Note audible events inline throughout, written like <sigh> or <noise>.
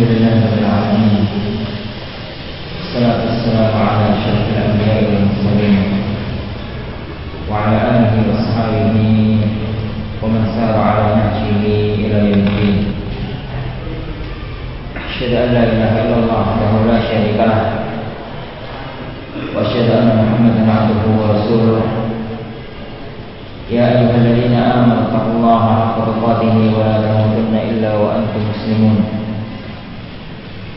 الحمد لله رب العالمين. الصلاة والسلام على أشرف الأنبياء والمرسلين وعلى آله وأصحابه ومن سار على نهجه إلى يوم الدين. أشهد أن لا إله إلا الله وحده لا شريك له. وأشهد أن محمدا عبده ورسوله. يا أيها الذين آمنوا اتقوا الله حق تقاته ولا تموتن إلا وأنتم مسلمون.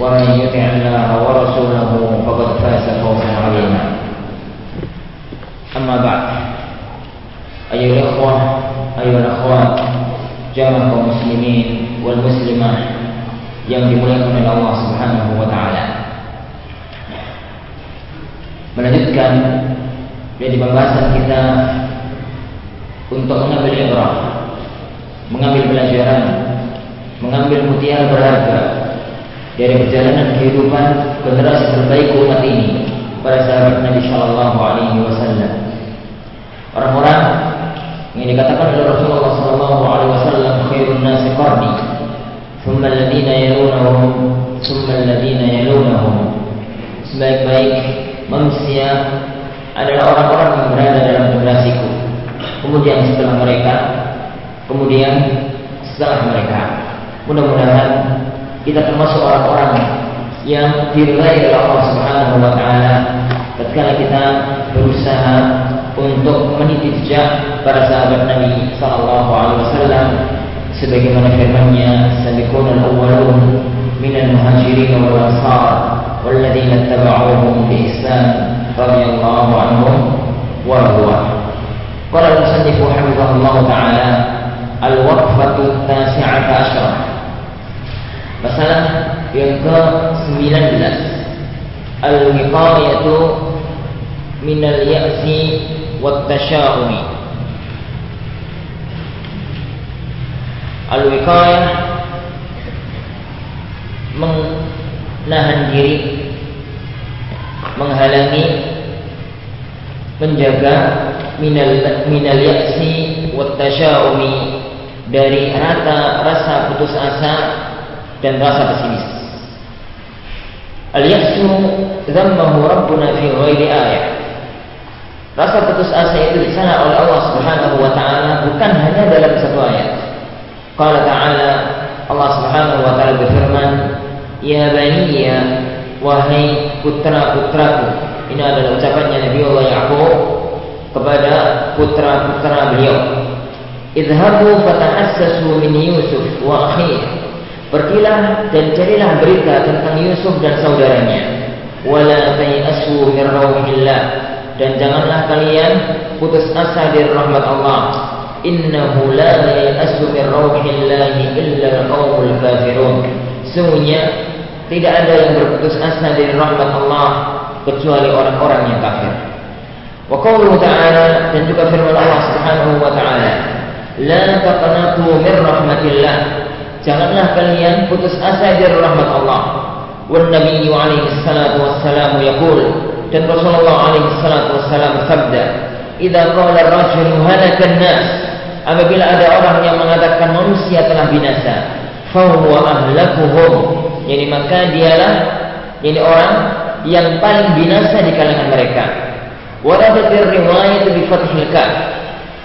ومن يطع الله ورسوله فقد فاز فوزا عظيما أما بعد أيها الإخوة أيها الأخوات جمع المسلمين والمسلمات yang dimuliakan oleh Allah Subhanahu wa taala. Melanjutkan dari pembahasan kita untuk mengambil ibrah, mengambil pelajaran, mengambil mutiara berharga dari perjalanan kehidupan generasi terbaik umat ini para sahabat Nabi Shallallahu Alaihi Wasallam. Orang-orang yang dikatakan oleh Rasulullah Shallallahu Alaihi Wasallam khairun nasi qarni, thumma alladina yalunahum, thumma alladina yalunahum. Sebaik-baik manusia adalah orang-orang yang berada dalam generasiku. Kemudian setelah mereka, kemudian setelah mereka. Mudah-mudahan kita termasuk orang-orang yang dirilai oleh Allah Subhanahu wa taala. Ketika kita berusaha untuk meniti jejak para sahabat Nabi sallallahu alaihi wasallam sebagaimana firman-Nya sabiqun al-awwalun minal muhajirin wal ansar walladzina ittaba'uuhum bi ihsan radhiyallahu anhum wa radwan qala al-musannif rahimahullah taala al-waqfatu at-tasi'ata asyrah Masalah yang ke-19 Al-wiqayatu minal ya'si wat tasya'umi Al-wiqayah menahan diri menghalangi menjaga minal minal ya'si wat tasya'umi dari rata rasa putus asa dan rasa pesimis. Al-ya'su dzammahu Rabbuna fi ghairi ayat. Rasa putus asa itu di sana oleh Allah Subhanahu wa taala bukan hanya dalam satu ayat. Qala ta'ala Allah Subhanahu wa taala berfirman, "Ya baniya wahai putra-putraku." Ini adalah ucapannya Nabi Allah Yaqub kepada putra-putra beliau. Idhabu fatahassasu min Yusuf wa akhihi Pergilah dan carilah berita tentang Yusuf dan saudaranya. Wala tayasu min rauhillah dan janganlah kalian putus asa dari rahmat Allah. Innahu la yasu min rauhillah illa al-qaumul kafirun. Sungguhnya tidak ada yang berputus asa dari rahmat Allah kecuali orang-orang yang kafir. Wa qawluhu ta'ala dan juga firman Allah Subhanahu wa ta'ala, "La taqnatu min rahmatillah." Janganlah kalian putus asa dari rahmat Allah. Wan Nabi alaihi salatu wassalam yaqul dan Rasulullah alaihi salatu wassalam bersabda, "Idza qala ar-rajulu halaka an-nas" Apabila ada orang yang mengatakan manusia telah binasa, fa huwa ahlakuhum. Yani maka dialah yani orang yang paling binasa di kalangan mereka. Waradat riwayat bi fathil.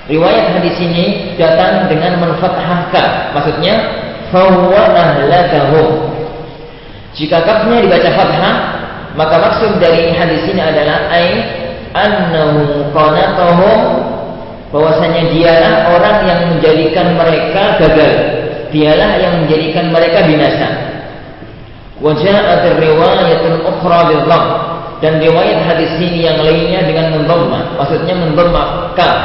Riwayat hadis ini datang dengan menfathah kaf. Maksudnya fahuwa ahlakahum. Jika kafnya dibaca fathah, maka maksud dari hadis ini adalah ai annahu qanatahum bahwasanya dialah orang yang menjadikan mereka gagal. Dialah yang menjadikan mereka binasa. Wa ja'at riwayatul ukhra bil dan riwayat hadis ini yang lainnya dengan mendhamma, maksudnya mendhamma kaf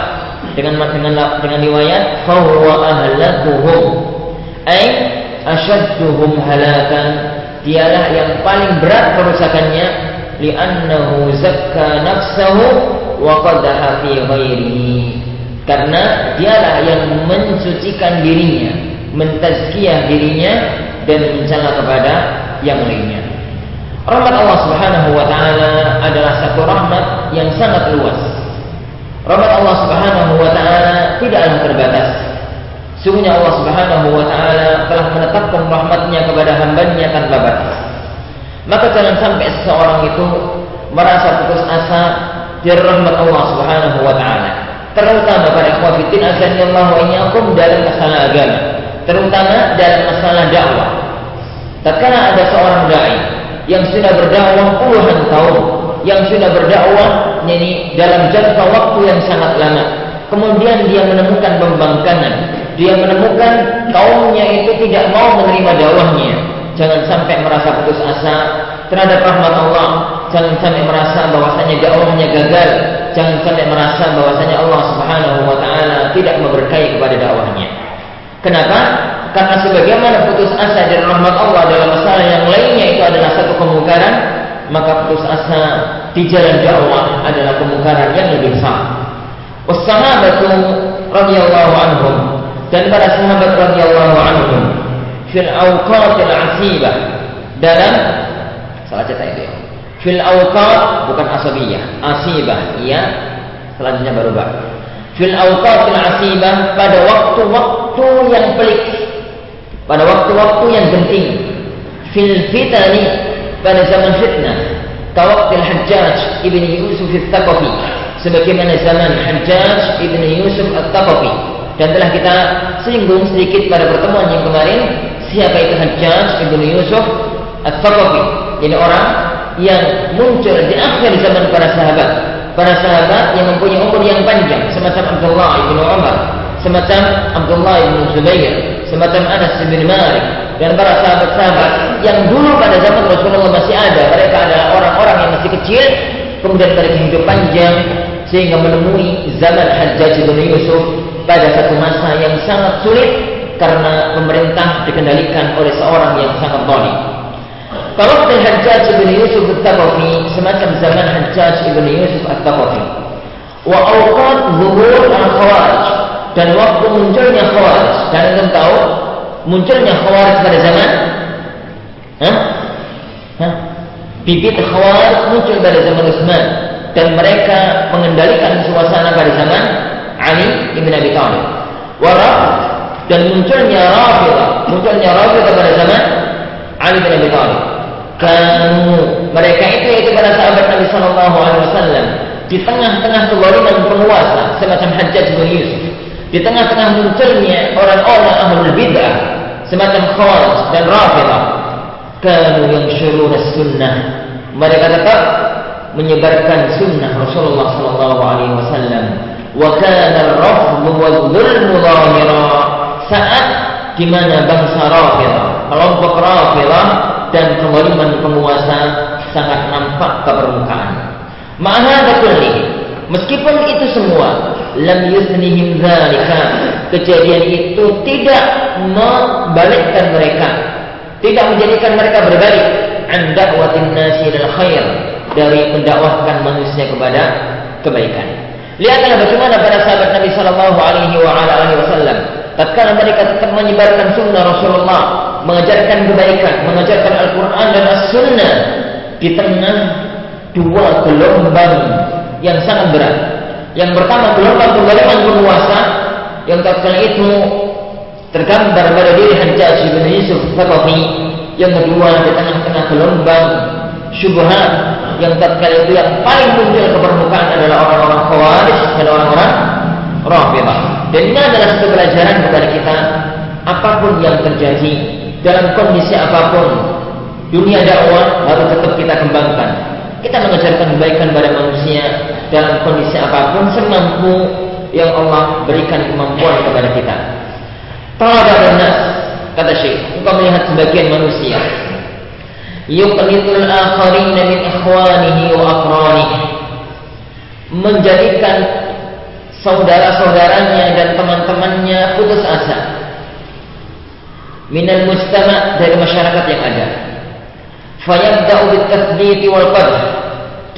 dengan dengan dengan riwayat fahuwa ahlakuhum ay ashadduhum halakan. Dialah yang paling berat kerusakannya. Li'annahu zakka nafsahu wa qadaha fi ghairihi. Karena dialah yang mensucikan dirinya mentazkiyah dirinya dan mencela kepada yang lainnya. Rahmat Allah Subhanahu wa taala adalah satu rahmat yang sangat luas. Rahmat Allah Subhanahu wa taala tidaklah terbatas Sungguhnya Allah Subhanahu wa taala telah menetapkan rahmatnya kepada hambanya tanpa batas. Maka jangan sampai seseorang itu merasa putus asa dari rahmat Allah Subhanahu wa taala. Terutama pada azanillahu wa iyyakum dalam masalah agama, terutama dalam masalah dakwah. Tatkala ada seorang dai yang sudah berdakwah puluhan tahun, yang sudah berdakwah ini dalam jangka waktu yang sangat lama, kemudian dia menemukan pembangkangan, dia menemukan kaumnya itu tidak mau menerima dakwahnya. Jangan sampai merasa putus asa terhadap rahmat Allah. Jangan sampai merasa bahwasanya dakwahnya gagal. Jangan sampai merasa bahwasanya Allah Subhanahu wa taala tidak memberkahi kepada dakwahnya. Kenapa? Karena sebagaimana putus asa dari rahmat Allah dalam masalah yang lainnya itu adalah satu kemungkaran, maka putus asa di jalan dakwah adalah kemungkaran yang lebih besar. Wassahabatu radhiyallahu anhum dan para sahabat radhiyallahu anhum fil awqatil asibah dalam salah cetak itu ya. Fil awqat bukan asabiyah, asibah iya selanjutnya baru ba. Fil awqatil asibah pada waktu-waktu yang pelik. Pada waktu-waktu yang genting. Fil fitani pada zaman fitnah. Kawaktil Hajjaj ibn Yusuf al-Thaqafi sebagaimana zaman Hajjaj ibn Yusuf al-Thaqafi dan telah kita singgung sedikit pada pertemuan yang kemarin siapa itu Hajjaj ibnu Yusuf At-Thaqafi jadi orang yang muncul di akhir zaman para sahabat. Para sahabat yang mempunyai umur yang panjang semacam Abdullah ibnu Umar semacam Abdullah ibnu Zubair semacam Anas bin Malik dan para sahabat-sahabat yang dulu pada zaman Rasulullah masih ada. Mereka adalah orang-orang yang masih kecil kemudian mereka hidup panjang sehingga menemui zaman Hajjaj bin Yusuf pada satu masa yang sangat sulit karena pemerintah dikendalikan oleh seorang yang sangat zalim. Kalau Hajjaj bin Yusuf At-Taqafi semacam zaman Hajjaj bin Yusuf At-Taqafi. Wa awqat zuhur al-khawarij dan waktu munculnya khawarij. Dan kalian tahu munculnya khawarij pada zaman Hah? Hah? Bibit khawarij muncul pada zaman Utsman dan mereka mengendalikan suasana pada zaman Ali ibn Abi Thalib. Waraf dan munculnya Rafidah, munculnya Rafidah pada zaman Ali bin Abi Thalib. Kamu mereka itu yaitu para sahabat Nabi Sallallahu Alaihi Wasallam di tengah-tengah kezaliman penguasa semacam Hajjaj bin Yusuf, di tengah-tengah munculnya orang-orang ahlul bid'ah semacam Khawarij dan Rafidah, kamu yang syurur sunnah. Mereka tetap menyebarkan sunnah Rasulullah Sallallahu Alaihi Wasallam. Wa kana ar-rafd saat di mana bangsa Rafidah, kelompok Rafidah dan kezaliman penguasa sangat nampak ke permukaan. Ma'ana kulli, meskipun itu semua lam yusnihim dzalika, kejadian itu tidak membalikkan mereka, tidak menjadikan mereka berbalik an da'watin khair dari mendakwahkan manusia kepada kebaikan. Lihatlah bagaimana para sahabat Nabi Shallallahu Alaihi Wasallam. Tatkala mereka tetap menyebarkan sunnah Rasulullah, mengajarkan kebaikan, mengajarkan Al-Quran dan As-Sunnah di tengah dua gelombang yang sangat berat. Yang pertama gelombang kezaliman penguasa yang tatkala itu tergambar pada diri Hajjaj bin Yusuf Thaqafi. Yang kedua di tengah-tengah gelombang syubhat yang tatkala itu yang paling muncul ke permukaan adalah orang-orang khawarij dan orang-orang rafidah. Dan ini adalah satu pelajaran kepada kita apa pun yang terjadi dalam kondisi apa pun dunia dakwah harus tetap kita kembangkan. Kita mengajarkan kebaikan pada manusia dalam kondisi apa pun semampu yang Allah berikan kemampuan kepada Syekh, engkau melihat sebagian manusia yuqnitul akharina min ikhwanihi wa menjadikan saudara-saudaranya dan teman-temannya putus asa minal mujtama dari masyarakat yang ada Fayabda'u bit wal qadh.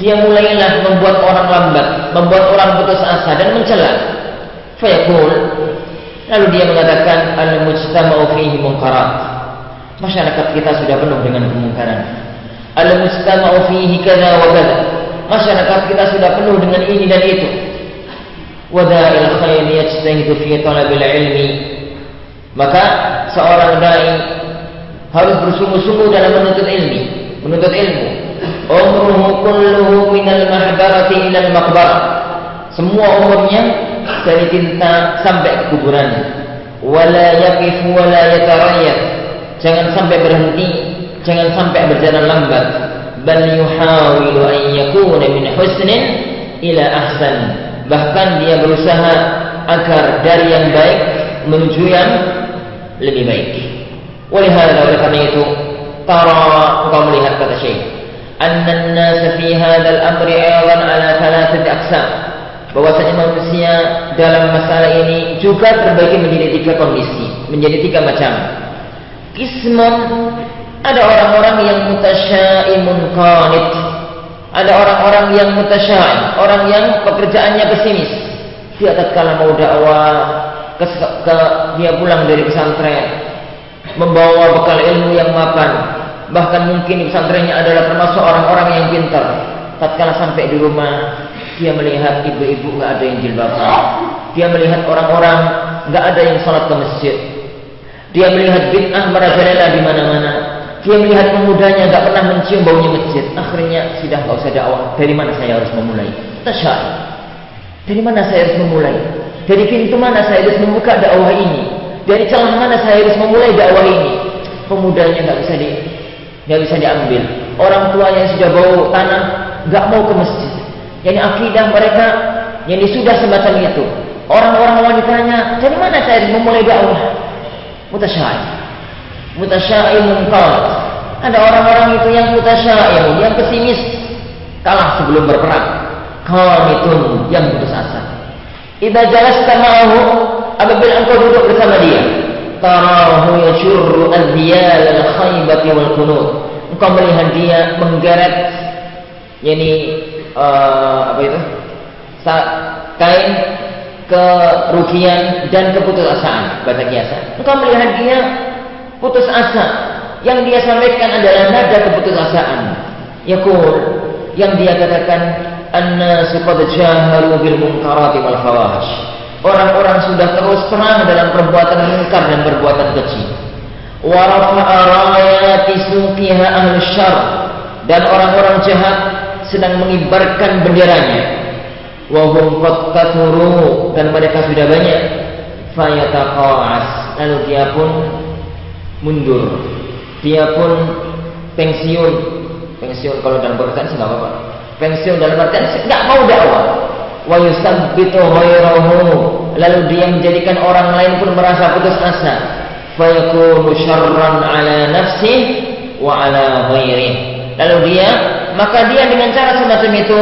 Dia mulailah membuat orang lambat, membuat orang putus asa dan mencela. Fayaqul lalu dia mengatakan al-mujtama'u fihi munkarat. Masyarakat kita sudah penuh dengan kemungkaran. Al-mujtama'u fihi kadza wa kadza. Masyarakat kita sudah penuh dengan ini dan itu. Wada'il khair yajtahidu fi talabil ilmi. Maka seorang dai harus bersungguh-sungguh dalam menuntut ilmu, menuntut ilmu. Umruhu kulluhu minal mahbarati ilal maqbarah. Semua umurnya dari cinta sampai ke kuburannya wala yakif wala yatarayyab. Jangan sampai berhenti jangan sampai berjalan lambat. Bal yuhawilu an yakuna min husnin ila ahsan. Bahkan dia berusaha agar dari yang baik menuju yang lebih baik. Oleh karena itu tara engkau melihat kata Syekh anna an-nas fi hadzal amri ayran ala thalathati aqsam bahwasanya manusia dalam masalah ini juga terbagi menjadi tiga kondisi, menjadi tiga macam. Kismun ada orang-orang yang mutasyaimun qanit. Ada orang-orang yang mutasyaim, orang yang pekerjaannya pesimis. Dia tatkala mau dakwah ke, ke dia pulang dari pesantren, membawa bekal ilmu yang mapan. Bahkan mungkin pesantrennya adalah termasuk orang-orang yang pintar. Tatkala sampai di rumah, dia melihat ibu-ibu nggak ada yang jilbaban. Dia melihat orang-orang nggak ada yang sholat ke masjid. Dia melihat bid'ah merajalela di mana-mana. Dia melihat pemudanya nggak pernah mencium baunya masjid. Akhirnya sudah nggak usah dakwah. Dari mana saya harus memulai? Tasyai. Dari mana saya harus memulai? Dari pintu mana saya harus membuka dakwah ini? Dari celah mana saya harus memulai dakwah ini? Pemudanya nggak bisa di nggak bisa diambil. Orang tua yang sudah bau tanah nggak mau ke masjid. Jadi akidah mereka yang sudah semacam itu. Orang-orang wanitanya, dari mana saya memulai dakwah? Mutasyaim. Mutasyaim mungkal. Ada orang-orang itu yang mutasyaim, yang pesimis, kalah sebelum berperang. Qanitun yang putus asa. Idza jalasta ma'ahu apabila engkau duduk bersama dia tarahu yashurru al-diyal al-khaybati wal kunut engkau melihat dia menggeret yakni uh, apa itu? Kain kerugian dan keputusasaan. Bahasa kiasa. Engkau melihat dia putus asa. Yang dia sampaikan adalah nada keputusasaan. Yakul yang dia katakan annasu qad jaharu bil munkarati wal fawahish Orang-orang sudah terus terang dalam perbuatan mungkar dan perbuatan keji. dan orang-orang jahat sedang mengibarkan benderanya. Wahum qad dan mereka sudah banyak. Fayataqas lalu dia pun mundur. Dia pun pensiun. Pensiun kalau dalam pekerjaan sih apa-apa. Pensiun dalam artian nggak mau dakwah wa yusabbitu lalu dia menjadikan orang lain pun merasa putus asa fa yakunu syarran ala nafsi wa ala ghairihi lalu dia maka dia dengan cara semacam itu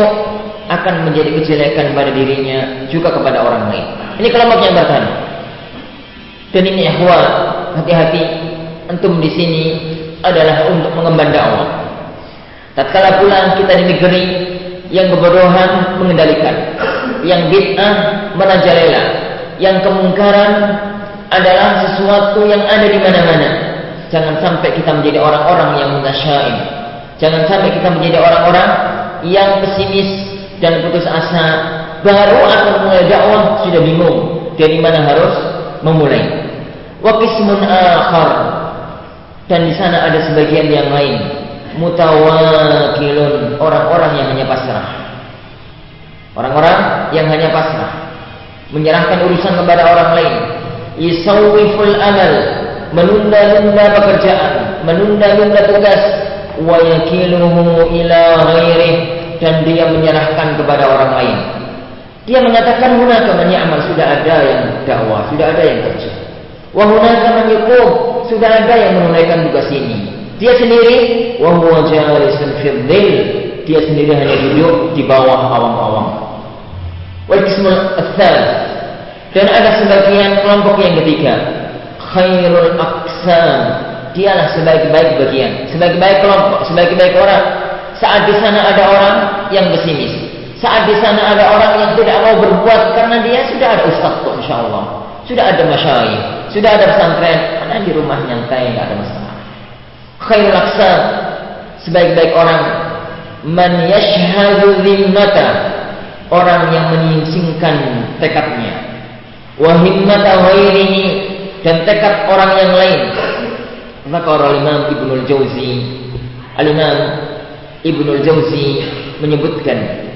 akan menjadi kejelekan pada dirinya juga kepada orang lain ini kelompok yang pertama dan ini ikhwan hati-hati antum di sini adalah untuk mengemban dakwah tatkala pulang kita di negeri yang kebodohan mengendalikan, yang bid'ah merajalela, yang kemungkaran adalah sesuatu yang ada di mana-mana. Jangan sampai kita menjadi orang-orang yang mutasyaim. Jangan sampai kita menjadi orang-orang yang pesimis dan putus asa. Baru akan mulai dakwah sudah bingung dari mana harus memulai. Wa qismun akhar. Dan di sana ada sebagian yang lain. Mutawakilun. Orang-orang yang hanya pasrah. Orang-orang yang hanya pasrah. Menyerahkan urusan kepada orang lain. Yisawiful amal. Menunda-nunda pekerjaan. Menunda-nunda tugas wa yakiluhu ila ghairih dan dia menyerahkan kepada orang lain. Dia mengatakan hunaka man ya'mal? Sudah ada yang dakwah sudah ada yang kerja. Wa hunaka man sudah ada yang menunaikan tugas ini. Dia sendiri wa huwa jalisun fil Dia sendiri hanya duduk di bawah awang-awang. Wal qismul dan ada sebagian kelompok yang ketiga. Khairul aqsam dialah sebaik-baik bagian, sebaik-baik kelompok, sebaik-baik orang. Saat di sana ada orang yang pesimis, saat di sana ada orang yang tidak mau berbuat karena dia sudah ada ustaz kok insya Allah, sudah ada masyayikh, sudah ada pesantren, mana di rumah nyantai nggak ada masalah. Khairul aqsam, sebaik-baik orang. Man yashhadu dhimmata orang yang menyingsingkan tekadnya. Wa himmata dan tekad orang yang lain maka orang Imam Ibnul Jauzi Al-Imam Ibnul Jauzi menyebutkan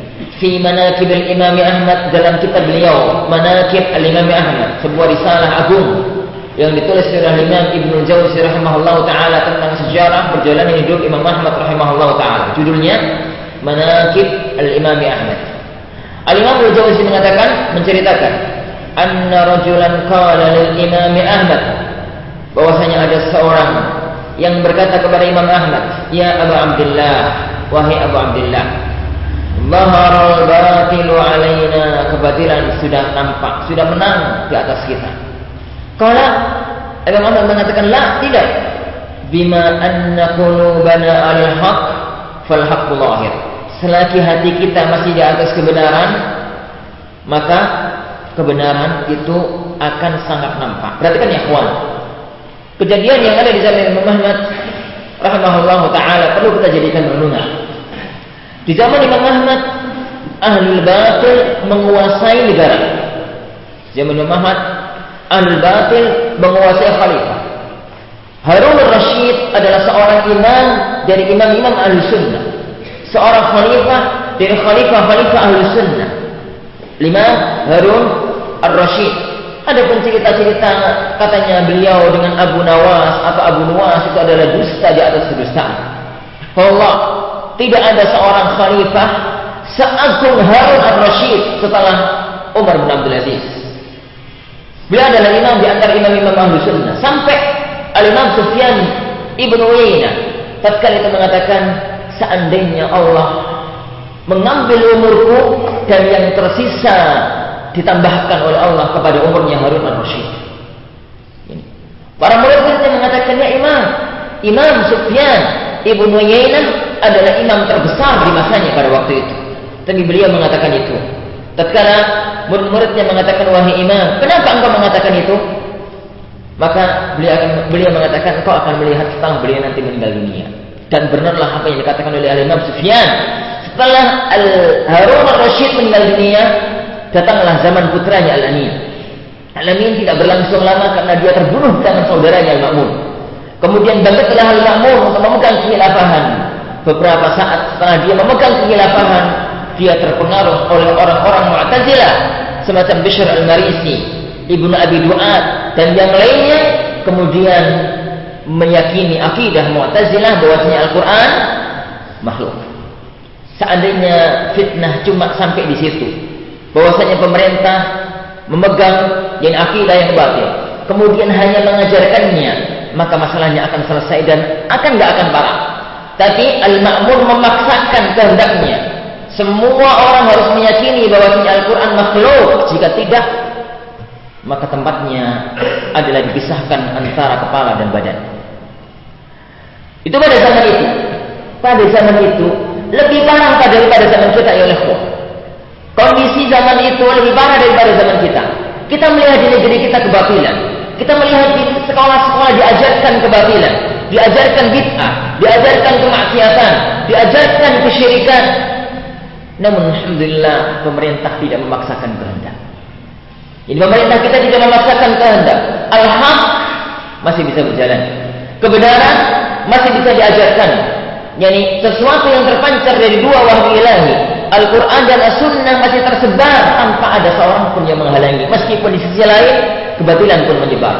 fi manakib al-Imam Ahmad dalam kitab beliau Manakib al-Imam Ahmad sebuah risalah agung yang ditulis oleh Imam Ibnu Jauzi rahimahullah taala tentang sejarah perjalanan hidup Imam Ahmad rahimahullah taala. Judulnya Manakib Al-Imam Ahmad. Al-Imam Ibnu Jauzi mengatakan menceritakan anna rajulan qala lil Imam Ahmad bahwasanya ada seorang yang berkata kepada Imam Ahmad, "Ya Abu Abdullah, wahai Abu Abdullah, Baharul batilu alaina kebatilan sudah nampak, sudah menang di atas kita. Kala Imam Ahmad mengatakan la tidak. Bima anna qulubana al-haq fal lahir. Selagi hati kita masih di atas kebenaran, maka kebenaran itu akan sangat nampak. Perhatikan ya kawan. Kejadian yang ada di zaman Imam Ahmad rahimahullah taala perlu kita jadikan renungan. Di zaman Imam Ahmad ahlul batil menguasai negara. Zaman Imam Ahmad al batil menguasai khalifah. Harun al-Rashid adalah seorang imam dari imam-imam ahli sunnah. Seorang khalifah dari khalifah-khalifah ahli sunnah. Lima Harun al-Rashid. Ada pun cerita-cerita katanya beliau dengan Abu Nawas atau Abu Nuwas itu adalah dusta di atas kedustaan. Allah tidak ada seorang khalifah seagung Harun al-Rashid setelah Umar bin Abdul Aziz. Beliau adalah imam di antara imam-imam ahlu sunnah. Sampai Al-Imam Sufyan Ibnu Uyainah tatkala itu mengatakan seandainya Allah mengambil umurku dan yang tersisa ditambahkan oleh Allah kepada umurnya Harun al-Rasyid. Para murid-muridnya mengatakan ya imam, Imam Sufyan Ibnu Uyainah adalah imam terbesar di masanya pada waktu itu. Tapi beliau mengatakan itu. Tatkala murid-muridnya mengatakan wahai imam, kenapa engkau mengatakan itu? Maka beliau akan beliau mengatakan engkau akan melihat setelah beliau nanti meninggal dunia. Dan benarlah apa yang dikatakan oleh Imam Sufyan. Setelah Al Harun al-Rashid meninggal dunia, datanglah zaman putranya Al-Amin. Al-Amin tidak berlangsung lama karena dia terbunuh dengan saudaranya Al-Ma'mun. Kemudian bangkitlah Al-Ma'mun untuk memegang kekhilafahan. Beberapa saat setelah dia memegang kekhilafahan, dia terpengaruh oleh orang-orang Mu'tazilah semacam Bishr al-Marisi, Ibnu Abi Duat dan yang lainnya kemudian meyakini akidah Mu'tazilah bahwasanya Al-Qur'an makhluk. Seandainya fitnah cuma sampai di situ, bahwasanya pemerintah memegang yang akidah yang batil, kemudian hanya mengajarkannya, maka masalahnya akan selesai dan akan nggak akan parah. Tapi Al-Ma'mun memaksakan kehendaknya semua orang harus meyakini bahwa Al-Quran makhluk. Jika tidak, maka tempatnya adalah dipisahkan antara kepala dan badan. Itu pada zaman itu. Pada zaman itu lebih parah daripada zaman kita ya oleh Kondisi zaman itu lebih parah daripada zaman kita. Kita melihat di negeri kita kebatilan. Kita melihat di sekolah-sekolah diajarkan kebatilan, diajarkan bid'ah, diajarkan kemaksiatan, diajarkan kesyirikan, namun Alhamdulillah pemerintah tidak memaksakan kehendak. Jadi pemerintah kita tidak memaksakan kehendak. Al-haq masih bisa berjalan. Kebenaran masih bisa diajarkan. Yani sesuatu yang terpancar dari dua wahyu ilahi, Al-Quran dan As-Sunnah masih tersebar tanpa ada seorang pun yang menghalangi. Meskipun di sisi lain, kebatilan pun menyebar.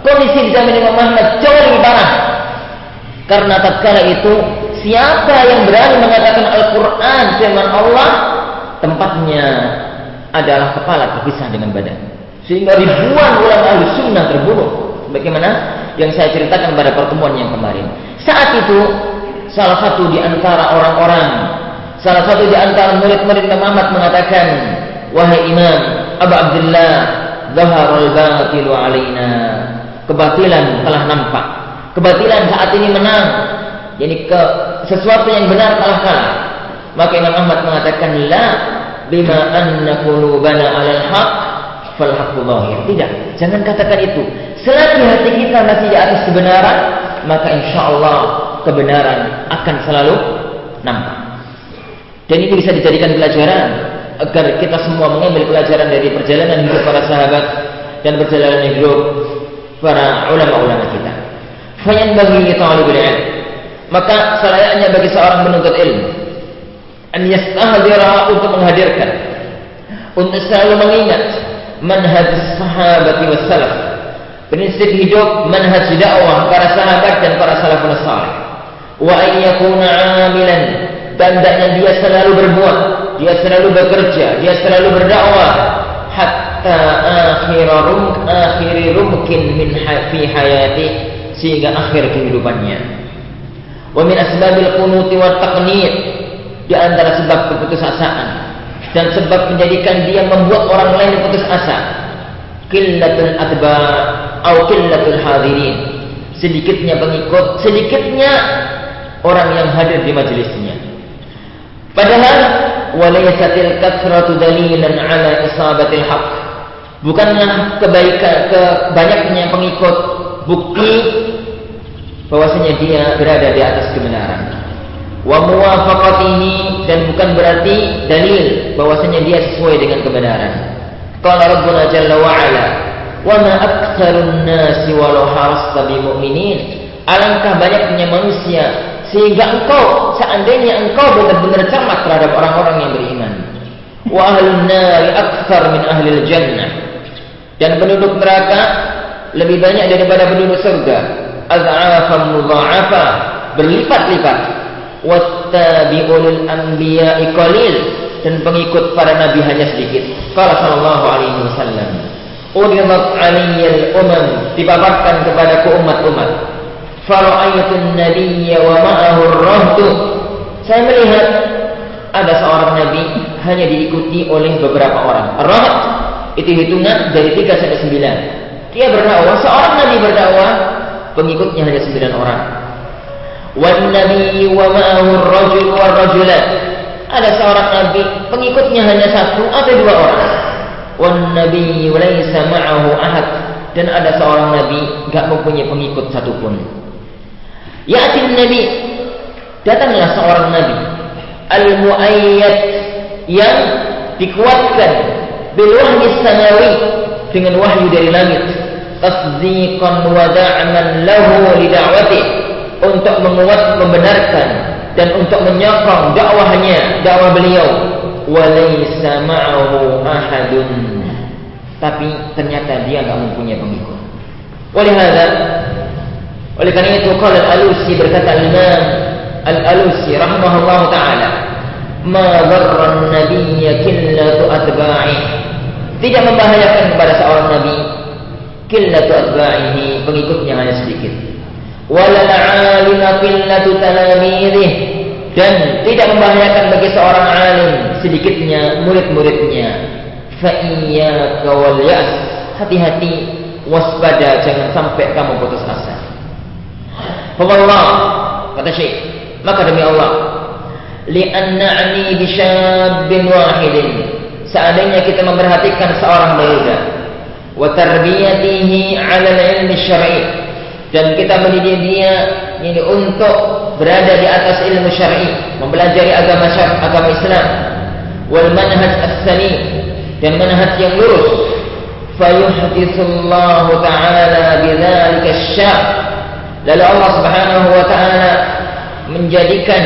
Kondisi di zaman Imam Muhammad jauh lebih parah. Karena tatkala itu Siapa yang berani mengatakan Al-Quran firman Allah, tempatnya adalah kepala terpisah dengan badan. Sehingga ribuan ulama ahli sunnah terbunuh. Bagaimana yang saya ceritakan pada pertemuan yang kemarin. Saat itu, salah satu di antara orang-orang, salah satu di antara murid-murid Muhammad mengatakan, Wahai Imam Abu Abdullah, Zaharul batilu alaina. Kebatilan telah nampak kebatilan saat ini menang, jadi ke sesuatu yang benar kalah kalah. Maka Imam Ahmad mengatakan la bima anna qulubana 'alal haq fal haqqu dhahir. Tidak, jangan katakan itu. Selagi hati kita masih di atas kebenaran, maka insya Allah kebenaran akan selalu nampak. Dan ini bisa dijadikan pelajaran agar kita semua mengambil pelajaran dari perjalanan hidup para sahabat dan perjalanan hidup para ulama-ulama kita. Fayan bagi talibul ilm. Maka selayaknya bagi seorang penuntut ilmu an yastahdira untuk menghadirkan untuk selalu mengingat manhaj sahabat was salaf prinsip hidup manhaj dakwah para sahabat dan para salafun salih wa an yakuna amilan dan dia selalu berbuat dia selalu bekerja dia selalu berdakwah. Hatta akhir rum akhir rumkin min fi hayati sehingga akhir kehidupannya. Wa min asbabil qunuti wa taqnit di antara sebab keputusasaan dan sebab menjadikan dia membuat orang lain putus asa. Qillatul atba atau qillatul hadirin. Sedikitnya pengikut sedikitnya orang yang hadir di majelisnya padahal walaysatil kathratu dalilan ala isabatil haqq. Bukanlah kebaikan kebanyaknya pengikut bukti bahwasanya dia berada di atas kebenaran. Wa muwafaqatihi dan bukan berarti dalil bahwasanya dia sesuai dengan kebenaran. Qala rabbuna jalla wa ala wa ma aktsarun nasi walau harasta bimu'minin alangkah banyaknya manusia sehingga engkau seandainya engkau benar-benar cermat terhadap orang-orang yang beriman. Wa ahlun nari aktsar min ahlil jannah. Dan penduduk neraka lebih banyak daripada penduduk surga. Az'afan mudha'afa. Berlipat-lipat. Wattabi'ul anbiya'i qalil. Dan pengikut para nabi hanya sedikit. Qala sallallahu alaihi wasallam. Uridat aliyal umam. Dipaparkan kepada umat-umat. Fara'aitun nabiyya wa ma'ahu rahtu. Saya melihat ada seorang nabi hanya diikuti oleh beberapa orang. Rah itu hitungan dari 3 sampai 9. Dia berdakwah, seorang nabi berdakwah, pengikutnya hanya 9 orang. Wa nabi wa ma'ahu rajul wa rajulat. Ada seorang nabi, pengikutnya hanya satu atau dua orang. Wa nabi laisa ma'ahu ahad. Dan ada seorang nabi gak mempunyai pengikut satupun ya'ti nabi. Datanglah seorang nabi. Al muayyad yang dikuatkan bil wahyi dengan wahyu dari langit. Tasdiqan wa lahu li da'watihi untuk menguat membenarkan dan untuk menyokong dakwahnya dakwah beliau. Walaysa ma'ahu ahadun. Tapi ternyata dia enggak mempunyai pengikut. Oleh oleh karena itu qala al-alusi berkata Imam al-alusi rahimahullah taala ma dharra an-nabiyya qillatu atba'i. Tidak membahayakan kepada seorang nabi qillatu atba'ihi pengikutnya hanya sedikit. Walal alima qillatu talamidih dan tidak membahayakan bagi seorang alim sedikitnya murid-muridnya fa iyyaka wal yas hati-hati waspada jangan sampai kamu putus asa Allah kata Syekh. Maka demi Allah li'anna'ni bisyabbin wahidin. Seandainya kita memperhatikan seorang pemuda wa tarbiyatihi 'ala al-ilmi syar'i. Dan kita mendidik dia ini untuk berada di atas ilmu syar'i, mempelajari agama syar, agama Islam, wal manhaj as-salim dan manhaj yang lurus. Fayuhditsullahu ta'ala bidzalika asy Lalu Allah Subhanahu wa taala menjadikan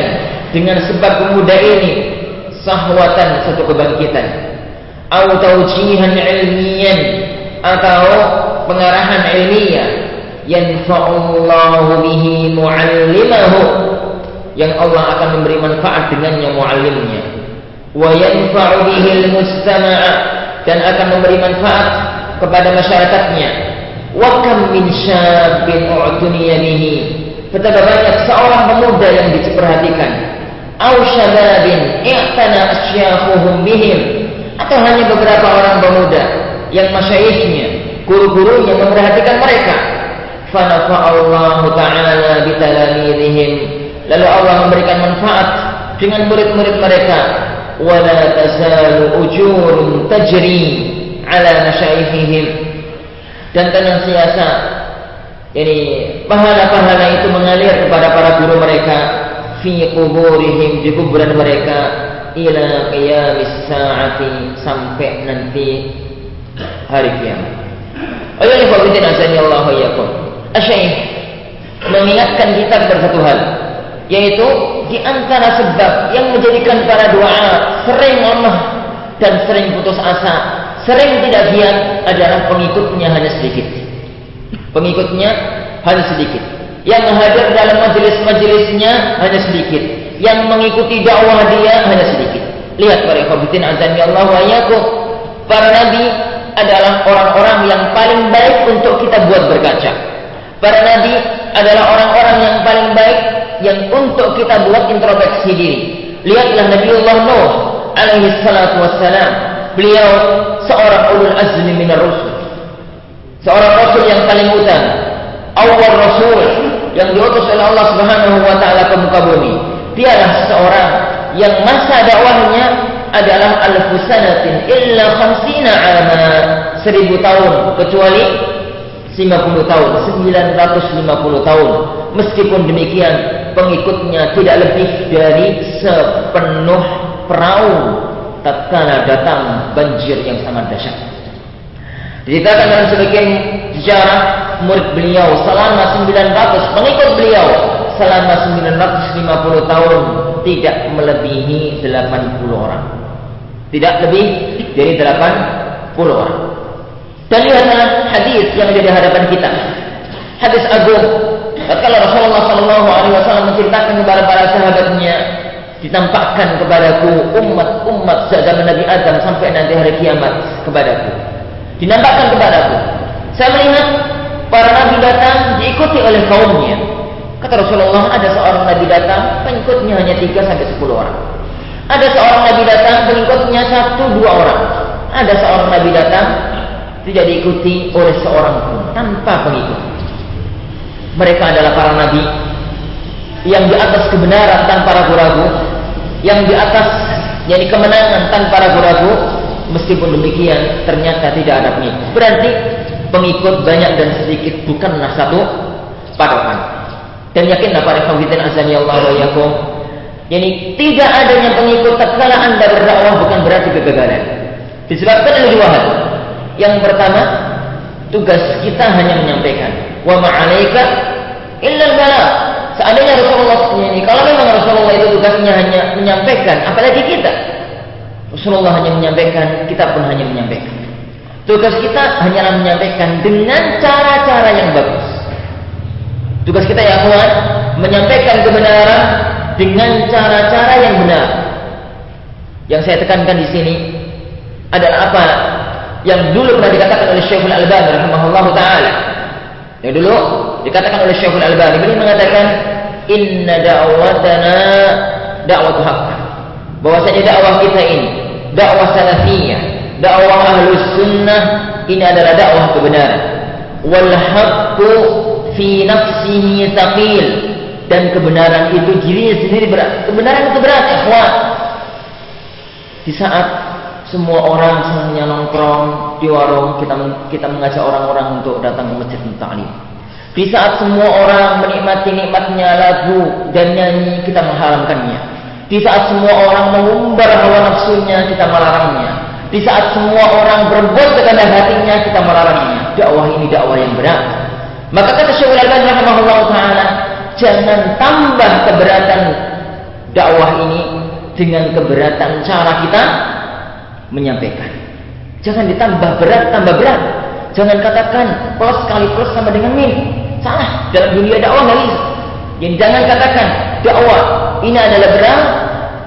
dengan sebab pemuda ini sahwatan satu kebangkitan. Atau taujihan ilmiyan atau pengarahan ilmiah yanfa'ullahu bihi mu'allimahu yang Allah akan memberi manfaat dengannya muallimnya. Wa yanfa'u bihi mustama'a dan akan memberi manfaat kepada masyarakatnya wa kam min syabin u'tuniya bihi betapa banyak seorang pemuda yang diperhatikan. Au syababin i'tana asyakhuhum bihim. Atau hanya beberapa orang pemuda yang masyayikhnya guru-gurunya memperhatikan mereka. Allah ta'ala bitalamidihim. Lalu Allah memberikan manfaat dengan murid-murid mereka. Wala tazalu ujurun tajri ala masyaihihim dan senantiasa ini pahala-pahala itu mengalir kepada para guru mereka fi kuburihim di kuburan mereka ila qiyamis saati sampai nanti hari kiamat. Ayo ikhwatin azani Allah yakum. Asyaikh mengingatkan kita kepada satu hal yaitu di antara sebab yang menjadikan para doa sering lemah dan sering putus asa, sering tidak giat adalah pengikutnya hanya sedikit. Pengikutnya hanya sedikit. Yang hadir dalam majelis-majelisnya hanya sedikit. Yang mengikuti dakwah dia hanya sedikit. Lihat para ikhwatin azan ya Allah wa Para nabi adalah orang-orang yang paling baik untuk kita buat berkaca. Para nabi adalah orang-orang yang paling baik yang untuk kita buat introspeksi diri. Lihatlah Nabiullah Nuh alaihi salatu wassalam. Beliau seorang ulul azmi minar rusul. Seorang rasul yang paling utama. Awal rasul yang diutus oleh Allah Subhanahu wa taala ke muka bumi. Dialah seorang yang masa dakwahnya adalah alfu sanatin illa khamsina ama seribu tahun kecuali 50 tahun 950 tahun meskipun demikian pengikutnya tidak lebih dari sepenuh perahu tatkala datang banjir yang sangat dahsyat. Diceritakan dalam sebagian sejarah murid beliau selama 900 pengikut beliau selama 950 tahun tidak melebihi 80 orang. Tidak lebih dari 80 orang. Dan lihatlah hadis yang ada di hadapan kita. Hadis agung. Kalau Rasulullah Wasallam menceritakan kepada para sahabatnya ditampakkan kepadaku umat-umat zaman Nabi Adam sampai nanti hari kiamat kepadaku. Dinampakkan kepadaku. Saya melihat para nabi datang diikuti oleh kaumnya. Kata Rasulullah ada seorang nabi datang pengikutnya hanya 3 sampai 10 orang. Ada seorang nabi datang pengikutnya satu dua orang. Ada seorang nabi datang tidak diikuti oleh seorang pun tanpa pengikut. Mereka adalah para nabi yang di atas kebenaran tanpa ragu-ragu. Yang di atas jadi kemenangan tanpa ragu-ragu. Meskipun demikian ternyata tidak ada pengikut. Berarti pengikut banyak dan sedikit bukanlah satu patokan dan yakinlah para kawitin azani Allah wa yakum yani tidak adanya pengikut tatkala anda berdakwah bukan berarti kegagalan. Disebabkan oleh dua hal. Yang pertama tugas kita hanya menyampaikan. Wa ma'alaika illa seandainya Rasulullah ini kalau memang Rasulullah itu tugasnya hanya menyampaikan apalagi kita. Rasulullah hanya menyampaikan kita pun hanya menyampaikan. Tugas kita hanyalah menyampaikan dengan cara-cara yang bagus. Tugas kita ya kawan menyampaikan kebenaran dengan cara-cara yang benar. Yang saya tekankan di sini adalah apa yang dulu pernah dikatakan oleh Syekhul Albani rahimahullah taala. Yang dulu dikatakan oleh Syekhul Albani beliau mengatakan inna da'watana da'watu haqq. Bahwasanya dakwah kita ini dakwah salafiyah dakwah ahlus sunnah ini adalah dakwah kebenaran. Wal haqqu fi nafsihi thaqil. Dan kebenaran itu dirinya sendiri berat. Kebenaran itu berat ikhwan. Di saat semua orang semuanya nongkrong di warung kita kita mengajak orang-orang untuk datang ke masjid ta'lim. Di saat semua orang menikmati nikmatnya lagu dan nyanyi kita mengharamkannya. Di saat semua orang mengumbar hawa nafsunya kita melarangnya. Di saat semua orang berbuat kehendak hatinya kita melarangnya. Dakwah ini dakwah yang berat. Maka kata Syekh Al-Albani rahimahullah taala, jangan tambah keberatan dakwah ini dengan keberatan cara kita menyampaikan. Jangan ditambah berat, tambah berat. Jangan katakan plus kali plus sama dengan min. Salah. Dalam dunia dakwah nggak bisa. Jadi jangan katakan dakwah ini adalah berat,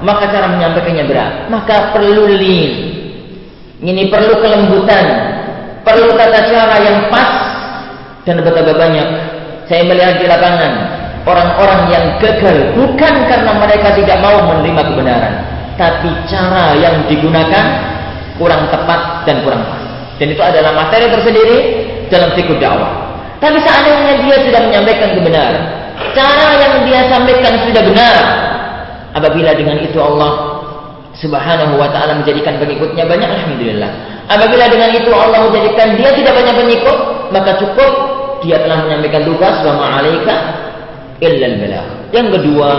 maka cara menyampaikannya berat. Maka perlu lin. Ini perlu kelembutan, perlu tata cara yang pas dan betapa banyak saya melihat di lapangan orang-orang yang gagal bukan karena mereka tidak mau menerima kebenaran, tapi cara yang digunakan kurang tepat dan kurang pas. Dan itu adalah materi tersendiri dalam fikih dakwah. Tapi seandainya dia sudah menyampaikan kebenaran, cara yang dia sampaikan sudah benar, apabila dengan itu Allah Subhanahu wa taala menjadikan pengikutnya banyak alhamdulillah. Apabila dengan itu Allah menjadikan dia tidak banyak pengikut, maka cukup dia telah menyampaikan tugas wa ma'alaika illa al Yang kedua,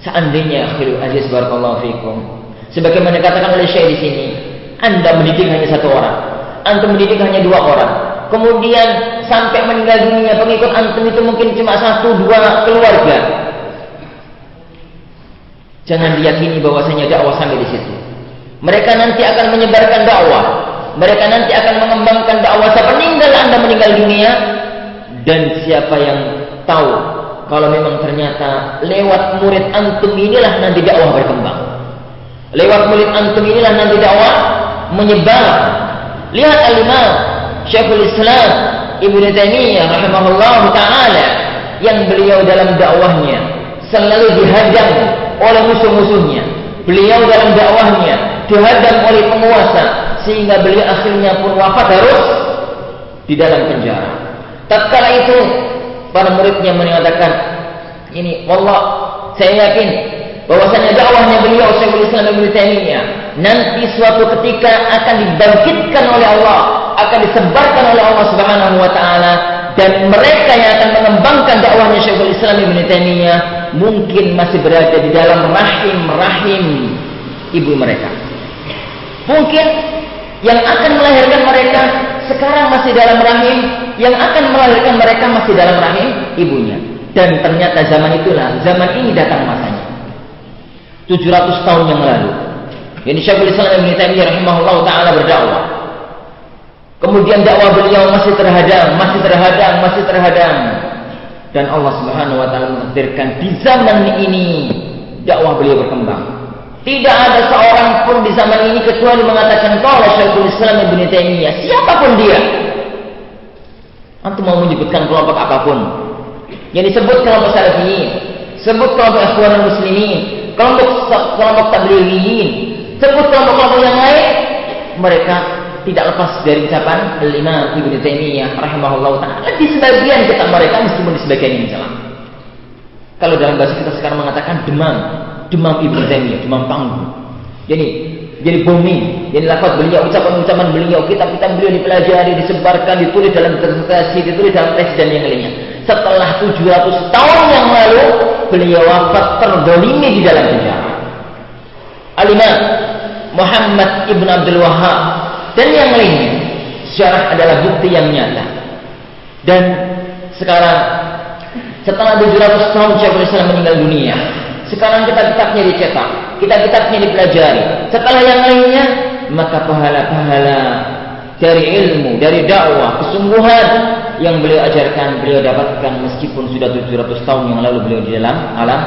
seandainya akhirul aziz barakallahu fikum. Sebagaimana dikatakan oleh Syekh di sini, Anda mendidik hanya satu orang, Anda mendidik hanya dua orang. Kemudian sampai meninggal dunia pengikut antum itu mungkin cuma satu dua keluarga. Jangan diyakini bahwasanya dakwah sampai di situ. Mereka nanti akan menyebarkan dakwah. Mereka nanti akan mengembangkan dakwah sepeninggal Anda meninggal dunia dan siapa yang tahu kalau memang ternyata lewat murid antum inilah nanti dakwah berkembang. Lewat murid antum inilah nanti dakwah menyebar. Lihat al-Imam Syekhul Islam Ibnu Taimiyah rahimahullah taala yang beliau dalam dakwahnya selalu dihadang oleh musuh-musuhnya. Beliau dalam dakwahnya dihadang oleh penguasa sehingga beliau akhirnya pun wafat harus di dalam penjara. Tatkala itu para muridnya mengatakan ini wallah saya yakin bahwasanya dakwahnya beliau Syekhul Islam Ibnu Taimiyah nanti suatu ketika akan dibangkitkan oleh Allah, akan disebarkan oleh Allah Subhanahu wa taala dan mereka yang akan mengembangkan dakwahnya Syekhul Islam Ibn Taimiyah mungkin masih berada di dalam rahim-rahim ibu mereka. Mungkin yang akan melahirkan mereka sekarang masih dalam rahim, yang akan melahirkan mereka masih dalam rahim ibunya. Dan ternyata zaman itulah, zaman ini datang masanya. 700 tahun yang lalu. Jadi Syekhul Islam Ibn Taimiyah rahimahullah taala berdakwah Kemudian dakwah beliau masih terhadang, masih terhadang, masih terhadang. Dan Allah Subhanahu wa taala menakdirkan di zaman ini dakwah beliau berkembang. Tidak ada seorang pun di zaman ini kecuali mengatakan qala Syekhul Islam Ibnu Taimiyah, siapa pun dia. Antum mau menyebutkan kelompok apa pun. Yang disebut kelompok salafiyin, sebut kelompok ikhwanul muslimin, kelompok kelompok tablighiyin, sebut kelompok-kelompok yang lain, mereka tidak lepas dari ucapan Imam Ibnu Taimiyah rahimahullah taala di sebagian kita mereka meskipun di sebagian yang salah. Kalau dalam bahasa kita sekarang mengatakan demam, demam Ibnu Taimiyah, demam panggung. Jadi jadi booming, jadi lafaz beliau, ucapan-ucapan beliau, kitab-kitab beliau dipelajari, disebarkan, ditulis dalam disertasi, ditulis dalam teks dan yang lainnya. Setelah 700 tahun yang lalu, beliau wafat terdolimi di dalam penjara. Alimah Muhammad Ibn Abdul Wahab dan yang lainnya. Sejarah adalah bukti yang nyata. Dan sekarang setelah 700 tahun Syekhul Islam meninggal dunia, sekarang kitab-kitabnya dicetak, kitab-kitabnya dipelajari. Setelah yang lainnya, maka pahala-pahala dari ilmu, dari dakwah, kesungguhan yang beliau ajarkan, beliau dapatkan meskipun sudah 700 tahun yang lalu beliau di dalam alam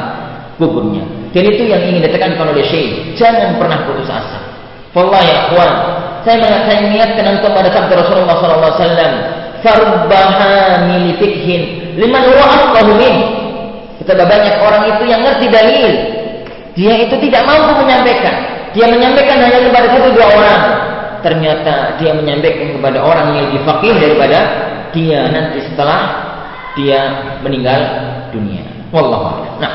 kuburnya. Dan itu yang ingin ditekankan oleh Syekh. Jangan pernah putus asa. Wallahi ya kawan, saya saya mengingatkan antum pada sabda Rasulullah SAW. Farbahamil fikhin liman wa'afahu min. Betapa banyak orang itu yang ngerti dalil. Dia itu tidak mampu menyampaikan. Dia menyampaikan hanya kepada satu dua orang. Ternyata dia menyampaikan kepada orang yang lebih fakir daripada dia nanti setelah dia meninggal dunia. Wallahu Nah,